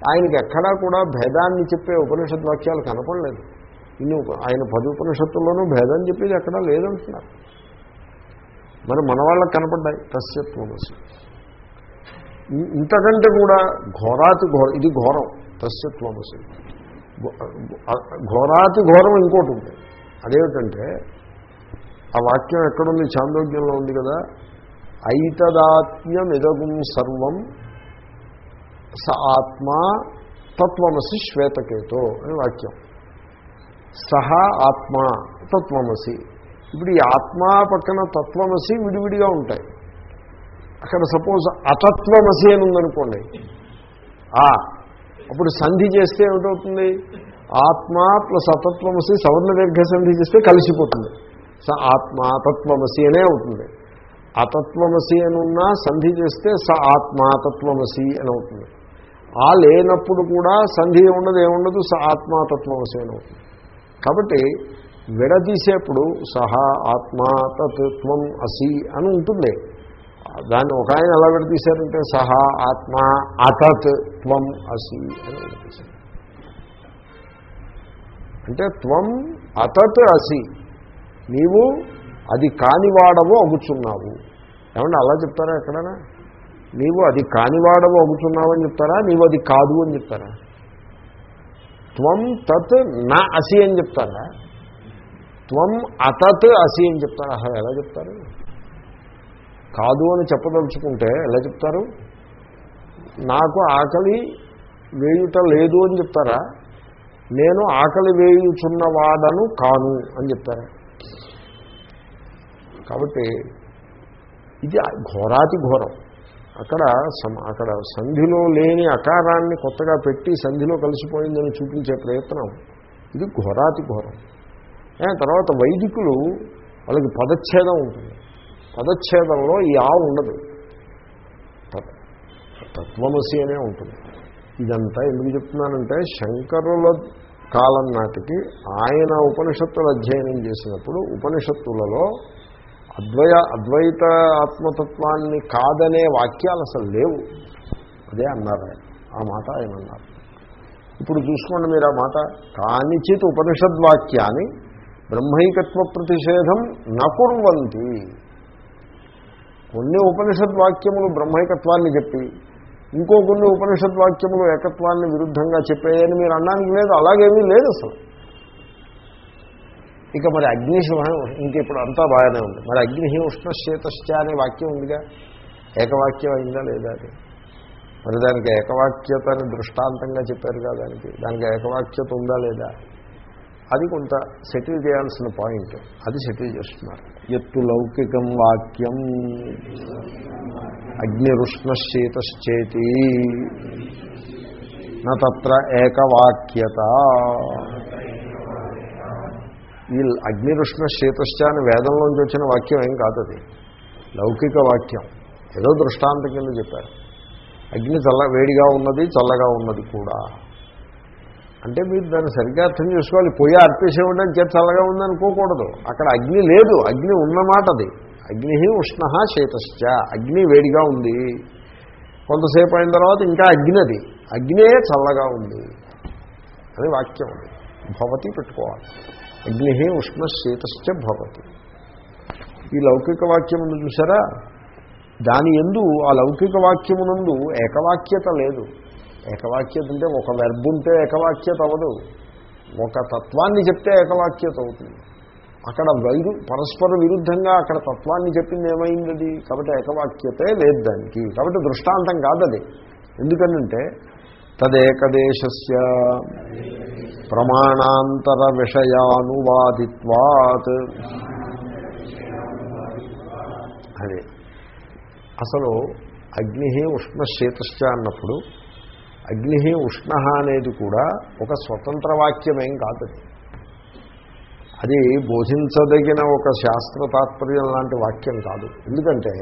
ఆయనకి ఎక్కడా కూడా భేదాన్ని చెప్పే ఉపనిషత్ వాక్యాలు కనపడలేదు. ఇన్ని ఆయన పది ఉపనిషత్తుల్లోనూ భేదం చెప్పేది ఎక్కడా లేదంటున్నారు. మరి మన వాళ్ళకి కనపడ్డాయి తస్యత్వమసి ఇంతకంటే కూడా ఘోరాతి ఘోర ఇది ఘోరం తస్యత్వమసి ఘోరాతి ఘోరం ఇంకోటి ఉంది. అదేమిటంటే ఆ వాక్యం ఎక్కడుంది? చాందోగ్యంలో ఉంది కదా. ఐతదాత్మ్యమిదగుం సర్వం స ఆత్మా తత్వమసి శ్వేతకేతో అని వాక్యం. సహ ఆత్మ తత్వమసి. ఇప్పుడు ఈ ఆత్మ పక్కన తత్వమసి విడివిడిగా ఉంటాయి. అక్కడ సపోజ్ అతత్వమసి అని ఉందనుకోండి. ఆ అప్పుడు సంధి చేస్తే ఏమిటవుతుంది? ఆత్మ ప్లస్ అతత్వమసి సవర్ణ దీర్ఘ సంధి చేస్తే కలిసిపోతుంది. స ఆత్మ తత్వమసి అనే అవుతుంది. అతత్వమసి అని ఉన్నా సంధి చేస్తే స ఆత్మ తత్వమసి అని అవుతుంది. ఆ లేనప్పుడు కూడా సంధి ఉండదు ఏముండదు స ఆత్మాతత్వమసి అని అవుతుంది. కాబట్టి విడదీసేప్పుడు సహా ఆత్మ తత్వం అసి అని ఉంటుంది. దాన్ని ఒక ఆయన ఎలా విడదీశారంటే సహా ఆత్మ అతత్ త్వం అసి అని విడదీశారు. అంటే త్వం అతత్ అసి. నీవు అది కానివాడవు అగుచున్నావు ఏమంటే అలా చెప్తారా ఎక్కడైనా? నీవు అది కానివాడవు అగుచున్నావు అని చెప్తారా? నీవు అది కాదు అని చెప్తారా? త్వం తత్ నా అసి అని చెప్తారా? త్వం అతత్ అసి అని చెప్తారా? అసలు ఎలా చెప్తారు? కాదు అని చెప్పదలుచుకుంటే ఎలా చెప్తారు? నాకు ఆకలి వేయుట లేదు అని చెప్తారా? నేను ఆకలి వేయుచున్నవాడను కాను అని చెప్తారా? కాబట్టి ఇది ఘోరాతి ఘోరం. అక్కడ అక్కడ సంధిలో లేని అకారాన్ని కొత్తగా పెట్టి సంధిలో కలిసిపోయిందని చూపించే ప్రయత్నం. ఇది ఘోరాతి ఘోరం. తర్వాత వైదికులు వాళ్ళకి పదచ్ఛేదం ఉంటుంది. పదచ్ఛేదంలో ఈ ఆ ఉండదు. తత్వమసి అనే ఉంటుంది. ఇదంతా ఎందుకు చెప్తున్నానంటే శంకరుల కాలం నాటికి ఆయన ఉపనిషత్తులు అధ్యయనం చేసినప్పుడు ఉపనిషత్తులలో అద్వయ అద్వైత ఆత్మతత్వాన్ని కాదనే వాక్యాలు అసలు లేవు. అదే అన్నారు ఆయన. ఆ మాట ఆయన అన్నారు. ఇప్పుడు చూసుకోండి మీరు ఆ మాట. కానిచిత్ ఉపనిషద్వాక్యాన్ని బ్రహ్మైకత్వ ప్రతిషేధం నకుర్వంతి. కొన్ని ఉపనిషద్వాక్యములు బ్రహ్మైకత్వాన్ని చెప్పి ఇంకో కొన్ని ఉపనిషద్వాక్యములు ఏకత్వాన్ని విరుద్ధంగా చెప్పాయని మీరు అనడానికి లేదు అలాగేమీ లేదు అసలు. ఇక మరి అగ్ని ఇంక ఇప్పుడు అంతా బాగానే ఉంది. మరి అగ్ని ఉష్ణశీతశ్చ అనే వాక్యం ఉందిగా? ఏకవాక్యం అయిందా లేదా అది? మరి దానికి ఏకవాక్యతని దృష్టాంతంగా చెప్పారు కదా దానికి? దానికి ఏకవాక్యత ఉందా లేదా? అది కొంత సెటిల్ చేయాల్సిన పాయింట్. అది సెటిల్ చేస్తున్నారు. ఎత్తు లౌకికం వాక్యం అగ్నిరుష్ణశీతశ్చేతి నత్ర ఏకవాక్యత. ఈ అగ్నిరుష్ణ శీతశ్చ అని వేదంలోంచి వచ్చిన వాక్యం ఏం కాదు అది. లౌకిక వాక్యం. ఏదో దృష్టాంతం కింద చెప్పారు. అగ్ని చల్ల వేడిగా ఉన్నది చల్లగా ఉన్నది కూడా. అంటే మీరు దాన్ని సరిగ్గా అర్థం చేసుకోవాలి. పొయ్యి అర్పేసేవాడి అని చేతి చల్లగా ఉందనుకోకూడదు. అక్కడ అగ్ని లేదు. అగ్ని ఉన్నమాట అది అగ్ని ఉష్ణ శీతశ్చ. అగ్ని వేడిగా ఉంది. కొంతసేపు అయిన తర్వాత ఇంకా అగ్ని అది అగ్నే చల్లగా ఉంది. అని వాక్యం ఉంది భవతి పెట్టుకోవాలి. అగ్ని ఉష్ణ శీతశ్చ భవతి. ఈ లౌకిక వాక్యం ఉంది చూసారా దాని ఎందు ఆ లౌకిక వాక్యమునందు ఏకవాక్యత లేదు. ఏకవాక్యత అంటే ఒక వెర్బ్ ఉంటే ఏకవాక్యత అవ్వదు. ఒక తత్వాన్ని చెప్తే ఏకవాక్యత అవుతుంది. అక్కడ వైరు పరస్పర విరుద్ధంగా అక్కడ తత్వాన్ని చెప్పింది ఏమైంది అది కాబట్టి ఏకవాక్యతే లేదు దానికి కాబట్టి దృష్టాంతం కాదది. ఎందుకనంటే తదేకదేశస్య ప్రమాణాంతర విషయానువాదిత్వాత్. అదే. అసలు అగ్ని ఉష్ణ శీతశ్చ అన్నప్పుడు అగ్ని ఉష్ణ అనేది కూడా ఒక స్వతంత్ర వాక్యమేం కాదు. అది బోధించదగిన ఒక శాస్త్ర తాత్పర్యం లాంటి వాక్యం కాదు. ఎందుకంటే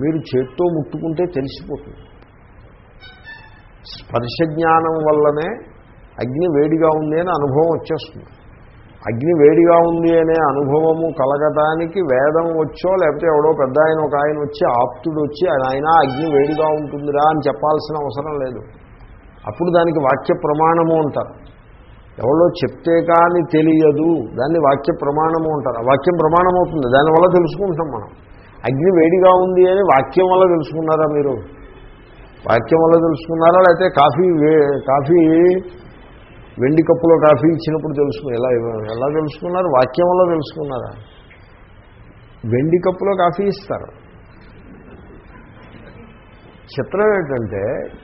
మీరు చేత్తో ముట్టుకుంటే తెలిసిపోతుంది. స్పర్శ జ్ఞానం వల్లనే అగ్ని వేడిగా ఉంది అనే అనుభవం వచ్చేస్తుంది. అగ్ని వేడిగా ఉంది అనే అనుభవము కలగటానికి వేదం వచ్చో లేకపోతే ఎవడో పెద్ద ఆయన ఒక ఆయన వచ్చి ఆప్తుడు వచ్చి ఆయన అగ్ని వేడిగా ఉంటుందిరా అని చెప్పాల్సిన అవసరం లేదు. అప్పుడు దానికి వాక్య ప్రమాణము అంటారు. ఎవరో చెప్తే కానీ తెలియదు దాన్ని వాక్య ప్రమాణము అంటారు. వాక్యం ప్రమాణం అవుతుంది దానివల్ల తెలుసుకుంటాం మనం. అగ్ని వేడిగా ఉంది అని వాక్యం వల్ల తెలుసుకున్నారా మీరు? వాక్యం వల్ల తెలుసుకున్నారా? లేకపోతే కాఫీ కాఫీ వెండి కప్పులో కాఫీ ఇచ్చినప్పుడు తెలుసుకుని ఎలా ఎలా తెలుసుకున్నారు? వాక్యం వల్ల తెలుసుకున్నారా? వెండి కప్పులో కాఫీ ఇస్తారు. చిత్రం ఏంటంటే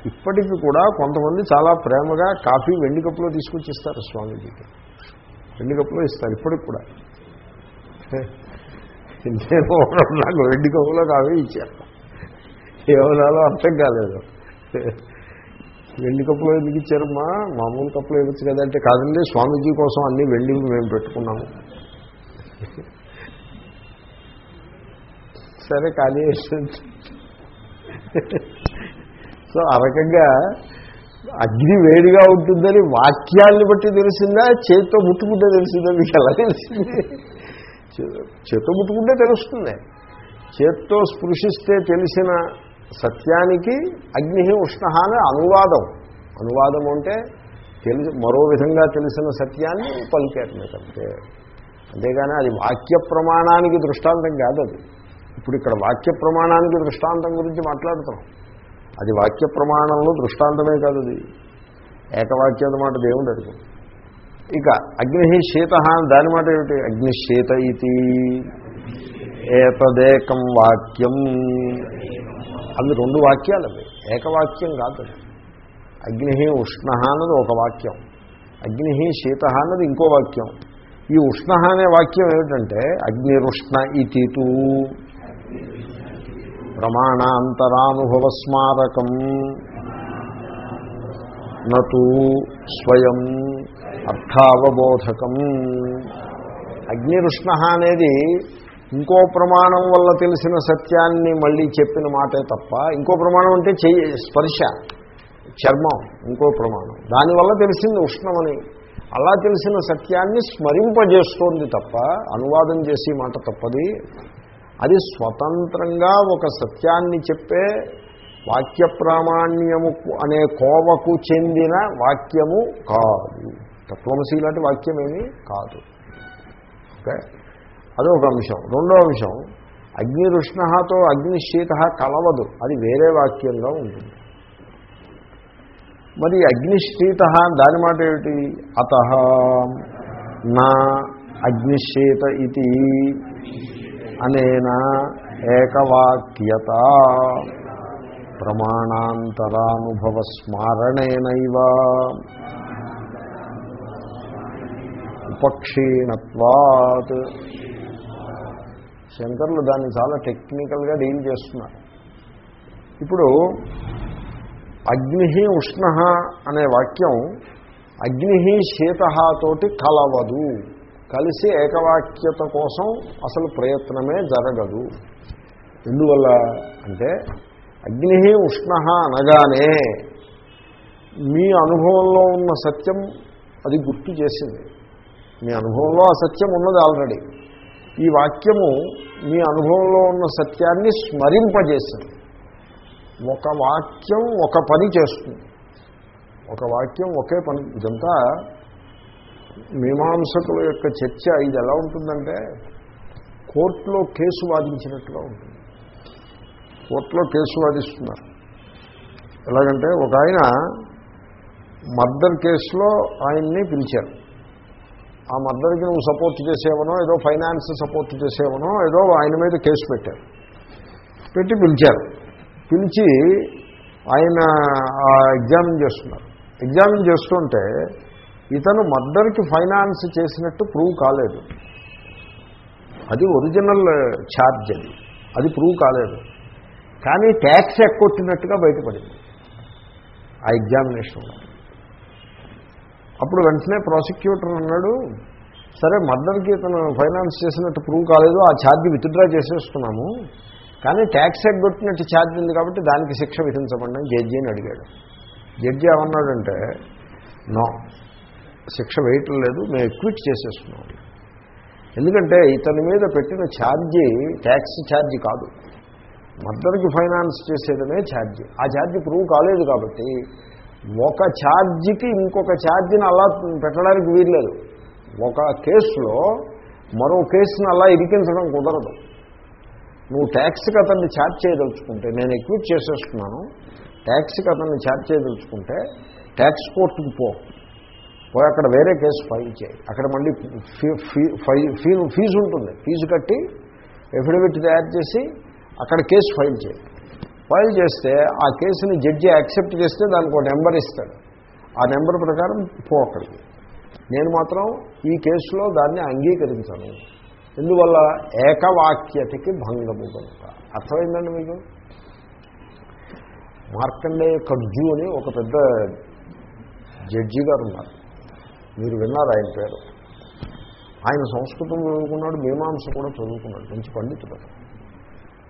ఇప్పటికి కూడా కొంతమంది చాలా ప్రేమగా కాఫీ వెండి కప్పులో తీసుకొచ్చి ఇస్తారు స్వామీజీకి. వెండి కప్పులో ఇస్తారు ఇప్పటికి కూడా. నేను నాకు వెండి కప్పులో కాఫీ ఇచ్చారు. ఏమనాలో అర్థం కాలేదు. వెండి కప్పులో ఎందుకు ఇచ్చారమ్మా? మామూలు కప్పులో ఇవ్వచ్చు కదంటే కాదండి స్వామీజీ కోసం అన్ని వెండి మేము పెట్టుకున్నాము. సరే కానీ సో ఆ రకంగా అగ్ని వేడిగా ఉంటుందని వాక్యాన్ని బట్టి తెలిసిందా? చేతితో ముట్టుకుంటే తెలిసిందా? మీకు ఎలా తెలిసింది? చేత్తో ముట్టుకుంటే తెలుస్తుంది. చేత్తో స్పృశిస్తే తెలిసిన సత్యానికి అగ్ని ఉష్ణ అని అనువాదం. అనువాదం అంటే తెలిసి మరో విధంగా తెలిసిన సత్యాన్ని పలికారు మీకు అంతే. అంతేగాని అది వాక్య ప్రమాణానికి దృష్టాంతం కాదు అది. ఇప్పుడు ఇక్కడ వాక్య ప్రమాణానికి దృష్టాంతం గురించి మాట్లాడుతున్నాం. అది వాక్య ప్రమాణంలో దృష్టాంతమే కాదు అది. ఏకవాక్యం మాట దేవుడు అడుగు ఇక అగ్ని శీత దాని మాట ఏమిటి? అగ్నిశీత ఇది ఏతదేకం వాక్యం. అవి రెండు వాక్యాలు అవి. ఏకవాక్యం కాదు అగ్ని ఉష్ణ అన్నది ఒక వాక్యం. అగ్ని శీత అన్నది ఇంకో వాక్యం. ఈ ఉష్ణ అనే వాక్యం ఏమిటంటే అగ్నిరుష్ణ ఇతితూ. ప్రమాణాంతరానుభవస్మారకం నూ స్వయం అర్థావబోధకం. అగ్నిరుష్ణ అనేది ఇంకో ప్రమాణం వల్ల తెలిసిన సత్యాన్ని మళ్ళీ చెప్పిన మాటే తప్ప ఇంకో ప్రమాణం అంటే చెయ్యి స్పర్శ చర్మం ఇంకో ప్రమాణం. దానివల్ల తెలిసింది ఉష్ణమని. అలా తెలిసిన సత్యాన్ని స్మరింపజేస్తోంది తప్ప అనువాదం చేసి మాట తప్పది. అది స్వతంత్రంగా ఒక సత్యాన్ని చెప్పే వాక్య ప్రామాణ్యము అనే కోవకు చెందిన వాక్యము కాదు. తత్వమసి లాంటి వాక్యమేమీ కాదు. ఓకే? అదొక అంశం. రెండో అంశం అగ్నిరుష్ణతో అగ్నిశీత కలవదు. అది వేరే వాక్యంగా ఉంటుంది. మరి అగ్నిశీత దాని మాట ఏమిటి? అత నా అగ్నిశీత ఇది అనేన ఏకవాక్యత. ప్రమాణాంతరానుభవ స్మారణేనైవ ఉపక్షీణత్వాత్. శంకర్లు దాన్ని చాలా టెక్నికల్గా డీల్ చేస్తున్నారు. ఇప్పుడు అగ్ని ఉష్ణ అనే వాక్యం అగ్ని శీతతోటి కలవదు. కలిసి ఏకవాక్యత కోసం అసలు ప్రయత్నమే జరగదు. ఎందువల్ల అంటే అగ్ని ఉష్ణ అనగానే మీ అనుభవంలో ఉన్న సత్యం అది గుర్తు చేసింది. మీ అనుభవంలో ఆ సత్యం ఉన్నది ఆల్రెడీ. ఈ వాక్యము మీ అనుభవంలో ఉన్న సత్యాన్ని స్మరింపజేసింది. ఒక వాక్యం ఒక పని చేస్తుంది. ఒక వాక్యం ఒకే పని ఇదంతా మీమాంసకుల యొక్క చర్చ ఇది ఎలా ఉంటుందంటే కోర్టులో కేసు వాదించినట్లుగా ఉంటుంది. కోర్టులో కేసు వాదిస్తున్నారు. ఎలాగంటే ఒక ఆయన మర్డర్ కేసులో ఆయన్ని పిలిచారు. ఆ మర్డర్కి నువ్వు సపోర్ట్ చేసేవనో ఏదో ఫైనాన్స్ సపోర్ట్ చేసేవనో ఏదో ఆయన మీద కేసు పెట్టారు. పెట్టి పిలిచారు. పిలిచి ఆయన ఎగ్జామిన్ చేస్తున్నారు. ఎగ్జామిన్ చేస్తుంటే ఇతను మర్డర్కి ఫైనాన్స్ చేసినట్టు ప్రూవ్ కాలేదు. అది ఒరిజినల్ ఛార్జ్ అది. అది ప్రూవ్ కాలేదు. కానీ ట్యాక్స్ ఎక్కొట్టినట్టుగా బయటపడింది. ఆ ఎగ్జామినేషన్లో. అప్పుడు వెంటనే ప్రాసిక్యూటర్ అన్నాడు సరే మర్డర్కి ఇతను ఫైనాన్స్ చేసినట్టు ప్రూవ్ కాలేదు ఆ ఛార్జ్ విత్డ్రా చేసేస్తున్నాము కానీ ట్యాక్స్ ఎగ్గొట్టినట్టు ఛార్జ్ ఉంది కాబట్టి దానికి శిక్ష విధించమండి అని జడ్జి అని అడిగాడు. జడ్జి ఏమన్నాడంటే నో శిక్ష వేయటం లేదు మేము ఎక్విట్ చేసేస్తున్నాం. ఎందుకంటే ఇతని మీద పెట్టిన ఛార్జీ ట్యాక్స్ ఛార్జీ కాదు. మద్దరికి ఫైనాన్స్ చేసేదనే ఛార్జీ. ఆ ఛార్జీ ప్రూవ్ కాలేదు కాబట్టి ఒక ఛార్జీకి ఇంకొక ఛార్జీని అలా పెట్టడానికి వీల్లేదు. ఒక కేసులో మరో కేసుని అలా ఇరికించడం కుదరదు. నువ్వు ట్యాక్స్కి అతన్ని ఛార్జ్ చేయదలుచుకుంటే నేను ఎక్విట్ చేసేస్తున్నాను ట్యాక్స్కి అతన్ని ఛార్జ్ చేయదలుచుకుంటే ట్యాక్స్ కోర్టుకు పో. పోయి అక్కడ వేరే కేసు ఫైల్ చేయి. అక్కడ మళ్ళీ ఫీ ఫీజు ఉంటుంది. ఫీజు కట్టి ఎఫిడవిట్ తయారు చేసి అక్కడ కేసు ఫైల్ చేయి. ఫైల్ చేస్తే ఆ కేసుని జడ్జి యాక్సెప్ట్ చేస్తే దానికి ఒక నెంబర్ ఇస్తాడు. ఆ నెంబర్ ప్రకారం పో అక్కడికి. నేను మాత్రం ఈ కేసులో దాన్ని అంగీకరించను. ఎందువల్ల? ఏకవాక్యతకి భంగము కనుక. అర్థమైందండి మీకు? మార్కండే కడ్జు అని ఒక పెద్ద జడ్జి గారు ఉన్నారు. మీరు విన్నారు ఆయన పేరు. ఆయన సంస్కృతం చదువుకున్నాడు మీమాంస కూడా చదువుకున్నాడు మంచి పండితుడు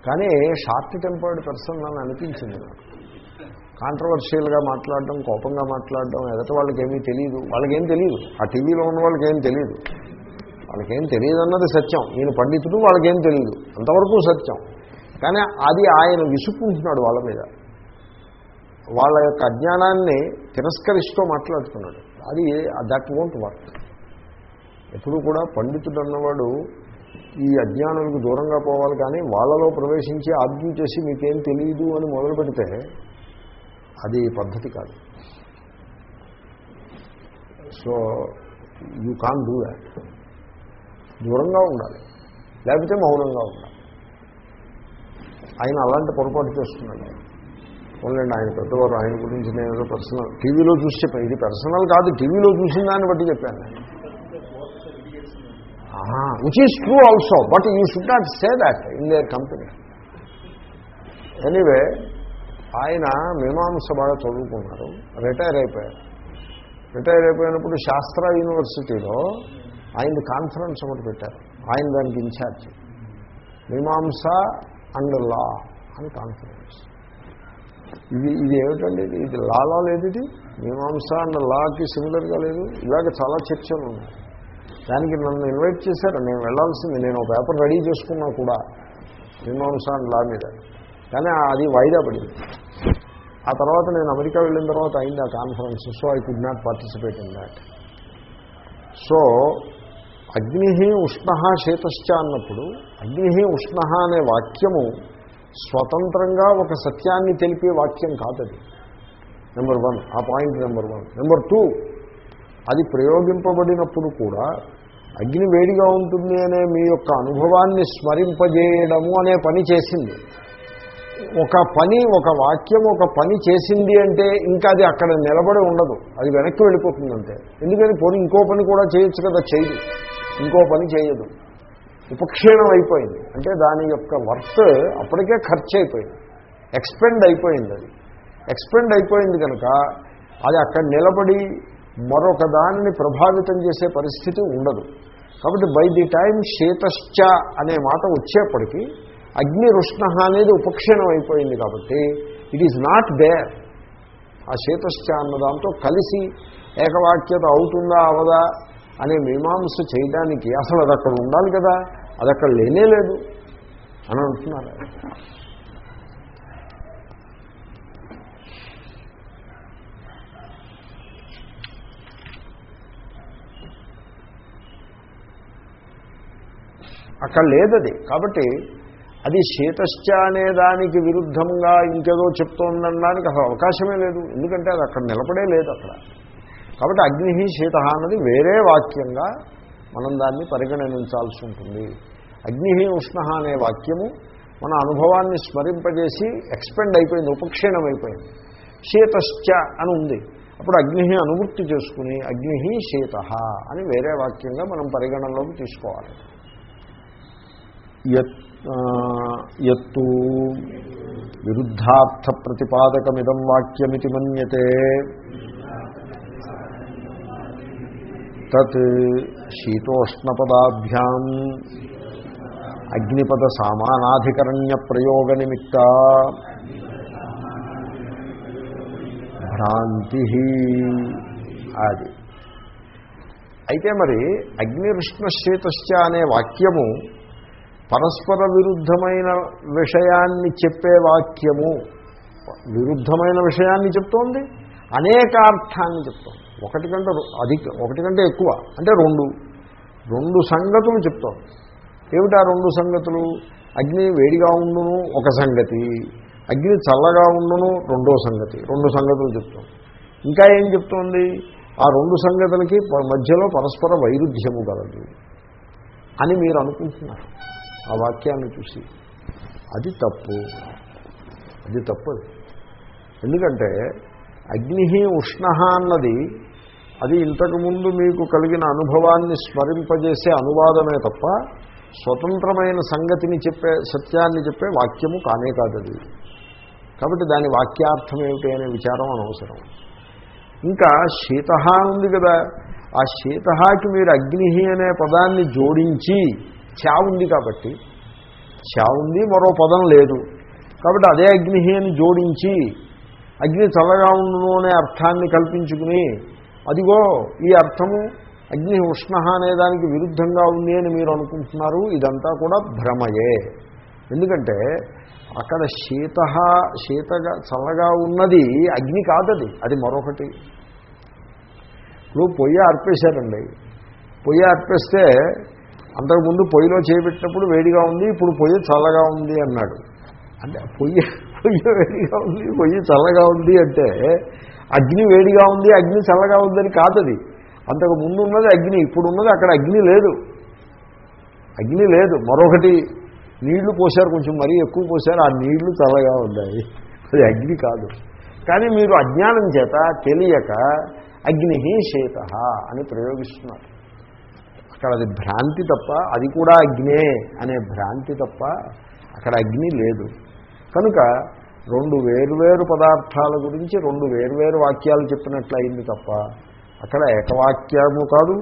కానీ షార్ట్ టెంపర్డ్ పర్సన్ అని అనిపించింది నాకు. కాంట్రవర్షియల్గా మాట్లాడడం కోపంగా మాట్లాడడం ఎదటి వాళ్ళకి ఏమీ తెలియదు వాళ్ళకేం తెలియదు ఆ టీవీలో ఉన్న వాళ్ళకేం తెలియదు వాళ్ళకేం తెలియదు అన్నది సత్యం. ఈయన పండితుడు వాళ్ళకేం తెలియదు అంతవరకు సత్యం. కానీ అది ఆయన విసుక్కుంటున్నాడు వాళ్ళ మీద. వాళ్ళ యొక్క అజ్ఞానాన్ని తిరస్కరిస్తూ మాట్లాడుతున్నాడు. అది దట్ వోంట్ వర్క్ ఎప్పుడు కూడా పండితుడు అన్నవాడు ఈ అజ్ఞానానికి దూరంగా పోవాలి కానీ వాళ్ళలో ప్రవేశించి ఆర్గ్యూ చేసి మీకేం తెలియదు అని మొదలు పెడితే అది పద్ధతి కాదు. So you can do that దూరంగా ఉండాలి. లేకపోతే మౌనంగా ఉండాలి. ఆయన అలాంటి పొరపాటు చేస్తున్నాడు. ఓన్లండి ఆయన పెద్దవారు ఆయన గురించి నేను పర్సనల్ టీవీలో చూసి చెప్పాను ఇది పర్సనల్ కాదు టీవీలో చూసిన దాన్ని బట్టి చెప్పాను నేను. Which is true also but you should not say that in their company anyway ఆయన మీమాంస బాగా చదువుకున్నారు రిటైర్ అయిపోయారు. రిటైర్ అయిపోయినప్పుడు శాస్త్ర యూనివర్సిటీలో ఆయన కాన్ఫరెన్స్ ఒకటి పెట్టారు. ఆయన దానికి ఇన్ఛార్జ్ మీమాంస అండ్ లా అని కాన్ఫరెన్స్ ఇది ఇది ఏమిటండి? ఇది ఇది లాలా లేదు ఇది మీమాంస అన్న లాకి సిమిలర్గా లేదు. ఇలాగ చాలా చర్చలు ఉన్నాయి. దానికి నన్ను ఇన్వైట్ చేశారు. నేను వెళ్ళాల్సింది. నేను ఒక పేపర్ రెడీ చేసుకున్నా కూడా మీమాంస అండ్ లా మీద. కానీ అది వాయిదా పడింది. ఆ తర్వాత నేను అమెరికా వెళ్ళిన తర్వాత అయింది ఆ conference so I could not participate in that so అగ్ని ఉష్ణ శీతశ్చ అన్నప్పుడు అగ్ని ఉష్ణ అనే వాక్యము స్వతంత్రంగా ఒక సత్యాన్ని తెలిపే వాక్యం కాదది నెంబర్ వన్ ఆ point number one number two అది ప్రయోగింపబడినప్పుడు కూడా అగ్ని వేడిగా ఉంటుంది అనే మీ యొక్క అనుభవాన్ని స్మరింపజేయడము అనే పని చేసింది. ఒక పని ఒక వాక్యం ఒక పని చేసింది అంటే ఇంకా అది అక్కడ నిలబడి ఉండదు. అది వెనక్కి వెళ్ళిపోతుందంటే ఎందుకని పోనీ ఇంకో పని కూడా చేయొచ్చు కదా చేయదు. ఇంకో పని చేయదు. ఉపక్షీణం అయిపోయింది. అంటే దాని యొక్క వర్త్ అప్పటికే ఖర్చు అయిపోయింది. ఎక్స్పెండ్ అయిపోయింది అది. ఎక్స్పెండ్ అయిపోయింది కనుక అది అక్కడ నిలబడి మరొక దానిని ప్రభావితం చేసే పరిస్థితి ఉండదు. కాబట్టి బై ది టైం శీతశ్చ అనే మాట వచ్చేప్పటికీ అగ్ని రుష్ణ అనేది ఉపక్షీణం అయిపోయింది కాబట్టి ఇట్ ఈజ్ నాట్ దేర్ ఆ శీతశ్చ అన్న దాంతో కలిసి ఏకవాక్యత అవుతుందా అవదా అనే మీమాంస చేయడానికి అసలు అది అక్కడ ఉండాలి కదా అది అక్కడ లేనే లేదు అని అంటున్నారు. అక్కడ లేదది. కాబట్టి అది శీతశ్చ అనే దానికి విరుద్ధంగా ఇంకేదో చెప్తోందనడానికి అసలు అవకాశమే లేదు. ఎందుకంటే అది అక్కడ నిలబడే లేదు అక్కడ. కాబట్టి అగ్ని శీత అన్నది వేరే వాక్యంగా మనం దాన్ని పరిగణించాల్సి ఉంటుంది. అగ్ని ఉష్ణ అనే వాక్యము మన అనుభవాన్ని స్మరింపజేసి ఎక్స్పెండ్ అయిపోయింది ఉపక్షీణం అయిపోయింది. శీతశ్చ అని ఉంది. అప్పుడు అగ్ని అనువృత్తి చేసుకుని అగ్ని శీత అని వేరే వాక్యంగా మనం పరిగణనలోకి తీసుకోవాలి. ఎత్తు విరుద్ధార్థ ప్రతిపాదకమిదం వాక్యమితి మన్యతే తత్ శీతోష్ణపదాభ్యాం అగ్నిపద సామానాధికరణ్య ప్రయోగ నిమిత్త భ్రాంతి అది. అయితే మరి అగ్నిరుష్ణశ్చేతశ్చ అనే వాక్యము పరస్పర విరుద్ధమైన విషయాన్ని చెప్పే వాక్యము. విరుద్ధమైన విషయాన్ని చెప్తోంది అనేకార్థాన్ని చెప్తోంది. ఒకటి కంటే అధిక ఒకటి కంటే ఎక్కువ. అంటే రెండు. రెండు సంగతులు చెప్తాం ఏమిటి ఆ రెండు సంగతులు? అగ్ని వేడిగా ఉండును ఒక సంగతి. అగ్ని చల్లగా ఉండును రెండో సంగతి. రెండు సంగతులు చెప్తాం. ఇంకా ఏం చెప్తోంది? ఆ రెండు సంగతులకి మధ్యలో పరస్పర వైరుధ్యము కలదు అని మీరు అనుకుంటున్నారు. ఆ వాక్యాన్ని చూసి. అది తప్పు. అది తప్పు ఎందుకంటే అగ్ని ఉష్ణ అన్నది అది ఇంతకుముందు మీకు కలిగిన అనుభవాన్ని స్మరింపజేసే అనువాదమే తప్ప స్వతంత్రమైన సంగతిని చెప్పే సత్యాన్ని చెప్పే వాక్యము కానే కాదది కాబట్టి దాని వాక్యార్థం ఏమిటి అనే విచారం అనవసరం. ఇంకా శీత ఉంది కదా ఆ శీతహాకి మీరు అగ్ని అనే పదాన్ని జోడించి చా ఉంది కాబట్టి చా ఉంది మరో పదం లేదు. కాబట్టి అదే అగ్ని అని జోడించి అగ్ని చల్లగా ఉండును అనే అర్థాన్ని కల్పించుకుని అదిగో ఈ అర్థము అగ్ని ఉష్ణ అనే దానికి విరుద్ధంగా ఉంది అని మీరు అనుకుంటున్నారు ఇదంతా కూడా భ్రమయే. ఎందుకంటే అక్కడ శీత శీతగా చల్లగా ఉన్నది అగ్ని కాదది అది మరొకటి. ఇప్పుడు పొయ్యి అర్పేశారండి పొయ్యి అర్పేస్తే అంతకుముందు పొయ్యిలో చేపెట్టినప్పుడు వేడిగా ఉంది ఇప్పుడు పొయ్యి చల్లగా ఉంది అన్నాడు. అంటే పొయ్యి పొయ్యి వేడిగా ఉంది పొయ్యి చల్లగా ఉంది అంటే అగ్ని వేడిగా ఉంది అగ్ని చల్లగా ఉందని కాదది అంతకు ముందు ఉన్నది అగ్ని ఇప్పుడు ఉన్నది అక్కడ అగ్ని లేదు. అగ్ని లేదు. మరొకటి నీళ్ళు పోశారు కొంచెం మరీ ఎక్కువ పోశారు ఆ నీళ్ళు చల్లగా ఉన్నాయి. అది అగ్ని కాదు. కానీ మీరు అజ్ఞానం చేత తెలియక అగ్ని శీత అని ప్రయోగిస్తున్నారు. అక్కడ అది భ్రాంతి తప్ప అది కూడా అగ్నే అనే భ్రాంతి తప్ప అక్కడ అగ్ని లేదు. కనుక రెండు వేర్వేరు పదార్థాల గురించి రెండు వేర్వేరు వాక్యాలు చెప్పినట్లయింది తప్ప అక్కడ ఏకవాక్యము కాదు.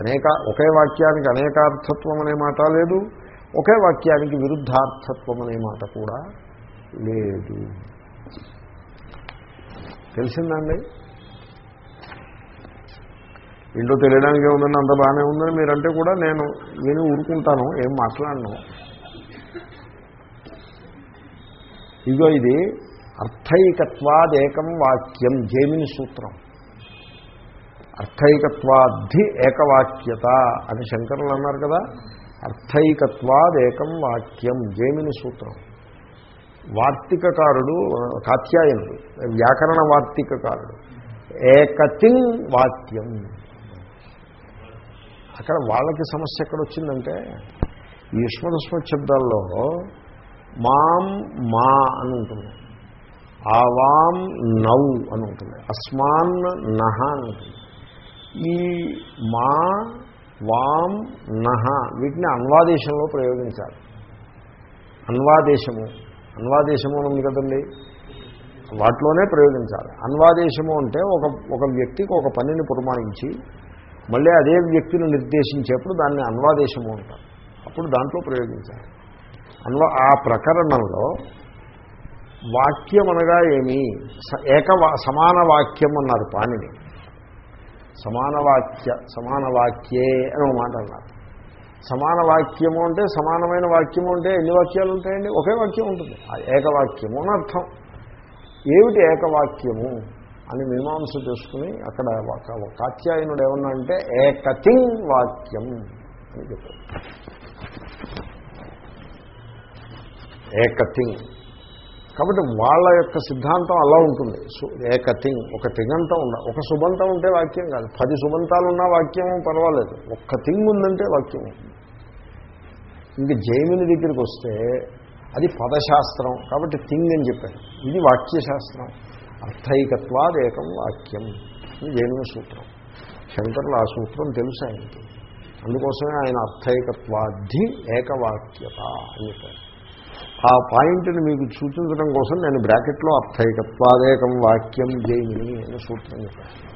అనేక ఒకే వాక్యానికి అనేకార్థత్వం అనే మాట లేదు. ఒకే వాక్యానికి విరుద్ధార్థత్వం అనే మాట కూడా లేదు. తెలిసిందండి? ఇంట్లో తెలియడానికి ఏముందని అంత బాగానే ఉందని మీరంటే కూడా నేను విని ఊరుకుంటాను ఏం మాట్లాడను. ఇగో ఇది అర్థైకత్వాదేకం వాక్యం జైమిని సూత్రం. అర్థైకత్వాద్ధి ఏకవాక్యత అని శంకరులు అన్నారు కదా. అర్థైకత్వాదేకం వాక్యం జైమిని సూత్రం. వార్తికకారుడు కాత్యాయనుడు వ్యాకరణ వార్తికకారుడు. ఏకతింగ్ వాక్యం. అక్కడ వాళ్ళకి సమస్య ఎక్కడ వచ్చిందంటే ఈ యుష్మదస్మత్ శబ్దాల్లో మాం మా అని ఉంటుంది. ఆవాం నౌ అని ఉంటుంది. అస్మాన్ నహ అని ఉంటుంది. ఈ మా వాం నహ వీటిని అన్వాదేశంలో ప్రయోగించాలి. అన్వాదేశము అన్వాదేశము అని ఉంది కదండి? వాటిలోనే ప్రయోగించాలి. అన్వాదేశము అంటే ఒక ఒక వ్యక్తికి ఒక పనిని పురమాయించి మళ్ళీ అదే వ్యక్తిని నిర్దేశించేప్పుడు దాన్ని అన్వాదేశము అంటారు. అప్పుడు దాంట్లో ప్రయోగించాలి. అందులో ఆ ప్రకరణంలో వాక్యం అనగా ఏమి ఏక సమాన వాక్యం అన్నారు పాణిని. సమాన వాక్య సమాన వాక్యే అని మాట అన్నారు. సమాన వాక్యము అంటే సమానమైన వాక్యము అంటే ఎన్ని వాక్యాలు ఉంటాయండి? ఒకే వాక్యం ఉంటుంది. ఏకవాక్యము అని అర్థం. ఏమిటి ఏకవాక్యము అని మీమాంస చేసుకుని అక్కడ కాత్యాయనుడు ఏమన్నా అంటే ఏకతింగ్ వాక్యం అని చెప్పారు ఏకతింగ్ కాబట్టి వాళ్ళ యొక్క సిద్ధాంతం అలా ఉంటుంది. ఏకతింగ్ ఒక తింగంతం ఉండ ఒక సుబంతం ఉంటే వాక్యం కాదు. పది సుబంతాలు ఉన్న వాక్యం పర్వాలేదు. ఒక్క థింగ్ ఉందంటే వాక్యం ఉంటుంది. ఇంక జైమిని దగ్గరికి వస్తే అది పదశాస్త్రం. కాబట్టి థింగ్ అని చెప్పారు. ఇది వాక్యశాస్త్రం. అర్థైకత్వాదేకం వాక్యం. ఇది జైమిని సూత్రం. శంకర్లు ఆ సూత్రం తెలుసు ఆయనకి? అందుకోసమే ఆయన అర్థైకత్వాద్ధి ఏకవాక్యత అని చెప్పారు. ఆ పాయింట్ని మీకు సూచించడం కోసం నేను బ్రాకెట్లో అర్థైకత్వాదేకం వాక్యం జైమిని అని సూత్రం చెప్పాను.